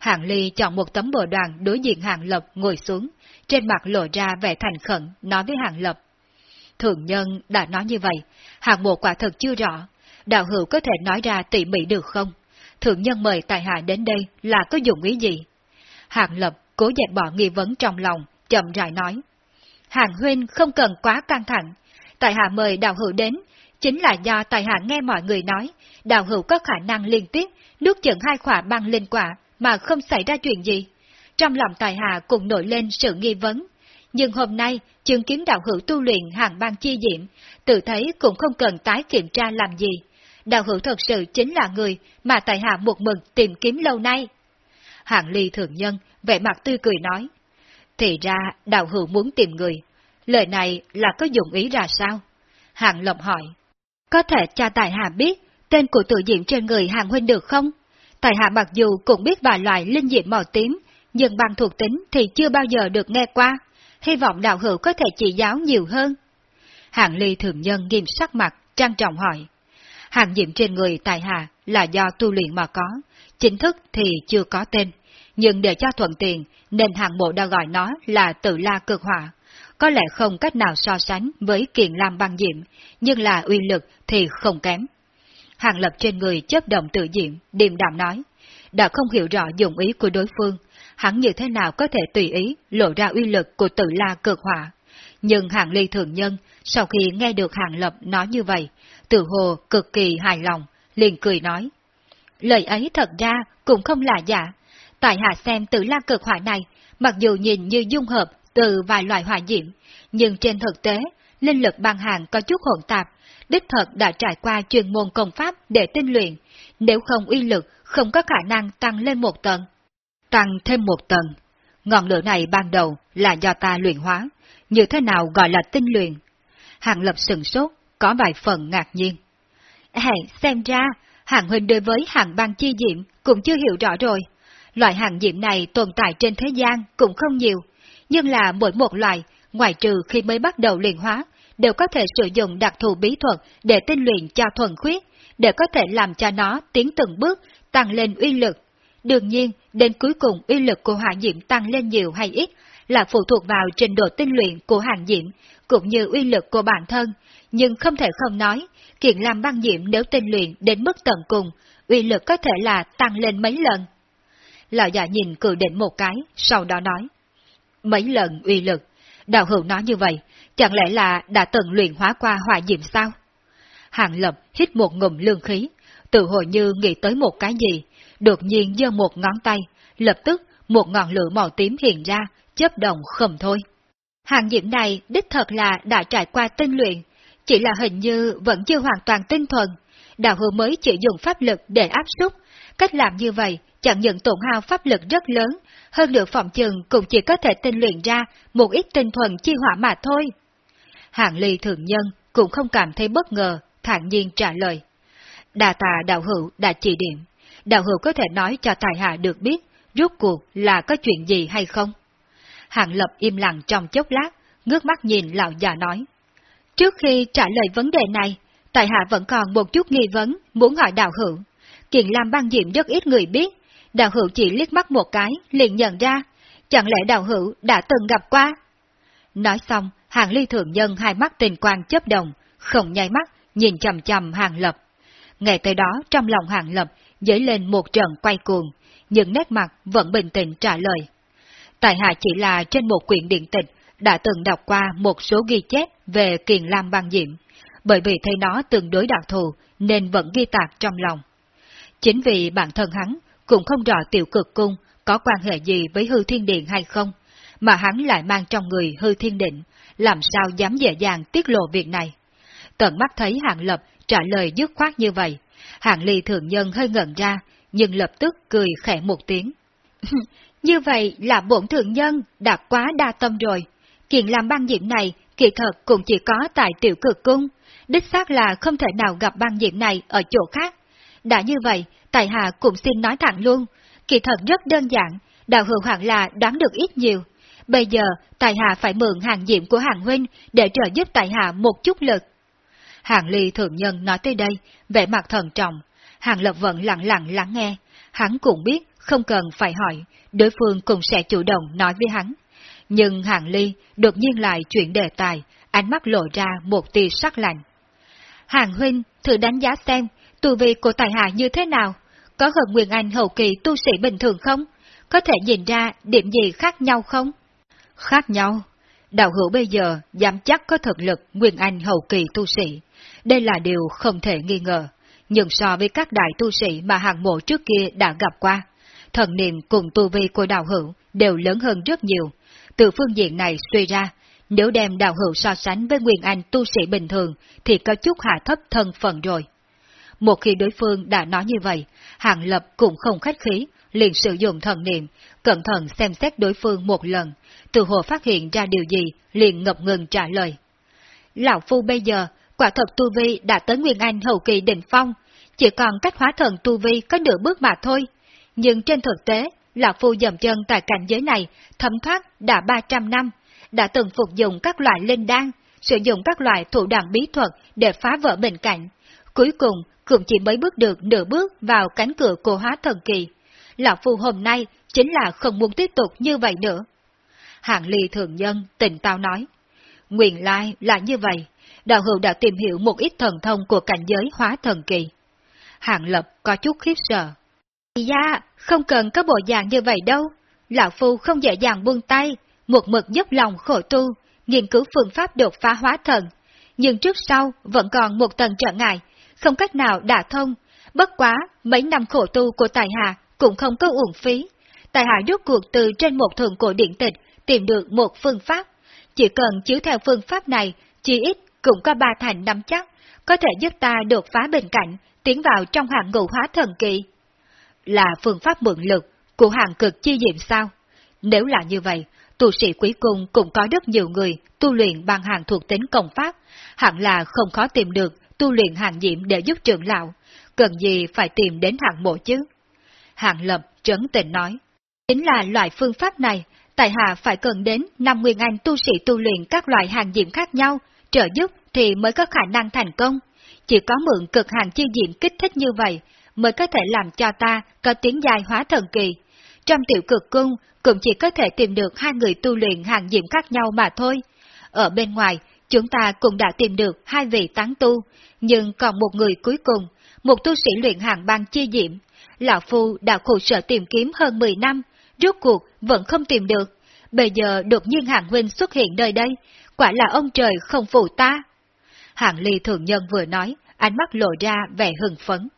Hạng Ly chọn một tấm bồ đoàn đối diện Hạng Lập ngồi xuống, trên mặt lộ ra vẻ thành khẩn, nói với Hạng Lập. Thượng nhân đã nói như vậy, Hạng Mộ quả thật chưa rõ, đạo hữu có thể nói ra tỉ mỉ được không? Thượng nhân mời tài hạ đến đây là có dụng ý gì? Hạng Lập cố dẹp bỏ nghi vấn trong lòng, chậm rãi nói. Hàng huynh không cần quá căng thẳng. Tại hạ mời đạo hữu đến, chính là do tại hạ nghe mọi người nói, đạo hữu có khả năng liên tiếp nước chừng hai khỏa băng linh quả mà không xảy ra chuyện gì. Trong lòng tài hạ cũng nổi lên sự nghi vấn. Nhưng hôm nay, chứng kiến đạo hữu tu luyện hàng bang chi diệm, tự thấy cũng không cần tái kiểm tra làm gì. Đạo hữu thật sự chính là người mà tài hạ một mừng tìm kiếm lâu nay. Hạng ly thượng nhân, vẻ mặt tươi cười nói. Thì ra đạo hữu muốn tìm người. Lời này là có dụng ý ra sao? Hạng Lộc hỏi. Có thể cha Tài Hạ biết tên của tự diện trên người Hàng Huynh được không? Tài Hạ mặc dù cũng biết vài loại linh diệm màu tím, nhưng bằng thuộc tính thì chưa bao giờ được nghe qua. Hy vọng đạo hữu có thể chỉ giáo nhiều hơn. Hạng Ly thường nhân nghiêm sắc mặt, trang trọng hỏi. Hạng diệm trên người Tài Hạ là do tu luyện mà có, chính thức thì chưa có tên nhưng để cho thuận tiện, nên hạng mộ đã gọi nó là tự la cực hỏa. Có lẽ không cách nào so sánh với kiền lam băng diệm, nhưng là uy lực thì không kém. Hàng lập trên người chấp động tự diện điềm đạm nói, đã không hiểu rõ dụng ý của đối phương, hắn như thế nào có thể tùy ý lộ ra uy lực của tự la cực hỏa. Nhưng hàng ly thường nhân, sau khi nghe được hàng lập nói như vậy, tự hồ cực kỳ hài lòng, liền cười nói. Lời ấy thật ra cũng không là giả, Tại hạ xem tự la cực hỏa này, mặc dù nhìn như dung hợp từ vài loại hỏa diễm, nhưng trên thực tế, linh lực băng hàng có chút hỗn tạp, đích thật đã trải qua chuyên môn công pháp để tinh luyện, nếu không uy lực không có khả năng tăng lên một tầng. Tăng thêm một tầng. Ngọn lửa này ban đầu là do ta luyện hóa, như thế nào gọi là tinh luyện? Hàng Lập sừng sốt, có vài phần ngạc nhiên. Hãy xem ra, hàng huynh đối với hàng băng chi diệm cũng chưa hiểu rõ rồi. Loại hàng diệm này tồn tại trên thế gian cũng không nhiều, nhưng là mỗi một loại, ngoài trừ khi mới bắt đầu luyện hóa, đều có thể sử dụng đặc thù bí thuật để tinh luyện cho thuần khuyết, để có thể làm cho nó tiến từng bước, tăng lên uy lực. Đương nhiên, đến cuối cùng uy lực của hỏa diệm tăng lên nhiều hay ít là phụ thuộc vào trình độ tinh luyện của hàng diệm, cũng như uy lực của bản thân, nhưng không thể không nói, kiện làm băng diệm nếu tinh luyện đến mức tận cùng, uy lực có thể là tăng lên mấy lần. Lão già nhìn cử định một cái, sau đó nói. Mấy lần uy lực, đạo hữu nói như vậy, chẳng lẽ là đã từng luyện hóa qua hỏa diệm sao? Hàng lập hít một ngụm lương khí, tự hồi như nghĩ tới một cái gì, đột nhiên giơ một ngón tay, lập tức một ngọn lửa màu tím hiện ra, chớp động không thôi. Hàng diệm này đích thật là đã trải qua tinh luyện, chỉ là hình như vẫn chưa hoàn toàn tinh thuần. Đạo hữu mới chỉ dùng pháp lực để áp súc, cách làm như vậy chẳng những tổn hao pháp lực rất lớn, hơn nữa phòng trường cũng chỉ có thể tinh luyện ra một ít tinh thuần chi hỏa mà thôi. Hạng ly thường nhân cũng không cảm thấy bất ngờ, thản nhiên trả lời. Đà tà đạo hữu đã chỉ điểm, đạo hữu có thể nói cho tài hạ được biết rốt cuộc là có chuyện gì hay không? Hạng lập im lặng trong chốc lát, ngước mắt nhìn lão già nói. Trước khi trả lời vấn đề này, tại hạ vẫn còn một chút nghi vấn muốn hỏi đạo hữu. Kiện làm băng diệm rất ít người biết, đạo hữu chỉ liếc mắt một cái, liền nhận ra, chẳng lẽ đạo hữu đã từng gặp qua? Nói xong, hàng ly thượng nhân hai mắt tình quang chấp đồng, không nháy mắt, nhìn chầm chầm hàng lập. Ngày tới đó trong lòng hàng lập dấy lên một trận quay cuồng, nhưng nét mặt vẫn bình tĩnh trả lời. Tại hạ chỉ là trên một quyển điện tịch đã từng đọc qua một số ghi chép về kiền lam băng diệm, bởi vì thấy nó tương đối đặc thù nên vẫn ghi tạc trong lòng. Chính vì bản thân hắn cũng không rõ tiểu cực cung có quan hệ gì với hư thiên điện hay không, mà hắn lại mang trong người hư thiên định, làm sao dám dễ dàng tiết lộ việc này. Tận mắt thấy hạng lập trả lời dứt khoát như vậy, hạng ly thường nhân hơi ngẩn ra, nhưng lập tức cười khẽ một tiếng. như vậy là bổn thượng nhân đã quá đa tâm rồi. Kiện làm băng diệm này kỳ thật cũng chỉ có tại tiểu cực cung, đích xác là không thể nào gặp băng diệm này ở chỗ khác. Đã như vậy, tại hạ cũng xin nói thẳng luôn, kỳ thật rất đơn giản, đạo hữu hẳn là đoán được ít nhiều. Bây giờ, tài hạ phải mượn hàng diệm của hàng huynh để trợ giúp tài hạ một chút lực. Hàng ly thượng nhân nói tới đây, vẻ mặt thần trọng, hàng lập vận lặng lặng lắng nghe, hắn cũng biết không cần phải hỏi, đối phương cũng sẽ chủ động nói với hắn. Nhưng hàng ly đột nhiên lại chuyển đề tài, ánh mắt lộ ra một tia sắc lạnh. Hàng huynh, thử đánh giá xem, tu vi của tài hạ như thế nào? Có hợp Nguyên Anh hậu kỳ tu sĩ bình thường không? Có thể nhìn ra điểm gì khác nhau không? Khác nhau? Đạo hữu bây giờ dám chắc có thực lực Nguyên Anh hậu kỳ tu sĩ. Đây là điều không thể nghi ngờ. Nhưng so với các đại tu sĩ mà hàng mộ trước kia đã gặp qua, thần niệm cùng tu vi của đạo hữu đều lớn hơn rất nhiều. Từ phương diện này suy ra, nếu đem đạo hữu so sánh với Nguyên Anh tu sĩ bình thường thì có chút hạ thấp thân phận rồi. Một khi đối phương đã nói như vậy, Hàng Lập cũng không khách khí, liền sử dụng thần niệm, cẩn thận xem xét đối phương một lần, từ hồ phát hiện ra điều gì, liền ngập ngừng trả lời. Lão Phu bây giờ, quả thật Tu Vi đã tới Nguyên Anh hậu kỳ đỉnh phong, chỉ còn cách hóa thần Tu Vi có nửa bước mà thôi. Nhưng trên thực tế, Lão Phu dầm chân tại cảnh giới này thấm thoát đã 300 năm, đã từng phục dụng các loại linh đan, sử dụng các loại thủ đoạn bí thuật để phá vỡ bệnh cảnh. Cuối cùng, cũng chỉ mới bước được nửa bước vào cánh cửa của hóa thần kỳ. Lão Phu hôm nay chính là không muốn tiếp tục như vậy nữa. Hạng ly thường nhân tỉnh tao nói. Nguyện lai là như vậy, đạo hữu đã tìm hiểu một ít thần thông của cảnh giới hóa thần kỳ. Hạng lập có chút khiếp sợ. Dạ, không cần có bộ dạng như vậy đâu. Lão Phu không dễ dàng buông tay, một mực dốc lòng khổ tu, nghiên cứu phương pháp đột phá hóa thần. Nhưng trước sau vẫn còn một tầng trở ngại, không cách nào đả thông. Bất quá, mấy năm khổ tu của Tài Hà cũng không có uổng phí. Tài Hà rút cuộc từ trên một thường cổ điện tịch tìm được một phương pháp. Chỉ cần chiếu theo phương pháp này, chỉ ít cũng có ba thành nắm chắc, có thể giúp ta đột phá bên cạnh, tiến vào trong hạng ngũ hóa thần kỳ. Là phương pháp mượn lực của hàng cực chi diệm sao? Nếu là như vậy, tu sĩ cuối cùng cũng có rất nhiều người tu luyện bằng hàng thuộc tính công pháp, hẳn là không khó tìm được tu luyện hàng diệm để giúp trưởng lão, cần gì phải tìm đến hạng mộ chứ? Hạng lập trấn tình nói, chính là loại phương pháp này, tại hạ phải cần đến 50 ngàn tu sĩ tu luyện các loại hàng diệm khác nhau, trợ giúp thì mới có khả năng thành công. Chỉ có mượn cực hàng chi diệm kích thích như vậy, mới có thể làm cho ta có tiếng dài hóa thần kỳ. Trong tiểu cực cung cũng chỉ có thể tìm được hai người tu luyện hàng diệm khác nhau mà thôi. Ở bên ngoài, chúng ta cũng đã tìm được hai vị tán tu, nhưng còn một người cuối cùng, một tu sĩ luyện hàng băng chi diệm. Lão Phu đã khổ sở tìm kiếm hơn 10 năm, rốt cuộc vẫn không tìm được. Bây giờ đột nhiên hạng huynh xuất hiện nơi đây, quả là ông trời không phụ ta. Hạng ly thường nhân vừa nói, ánh mắt lộ ra vẻ hừng phấn.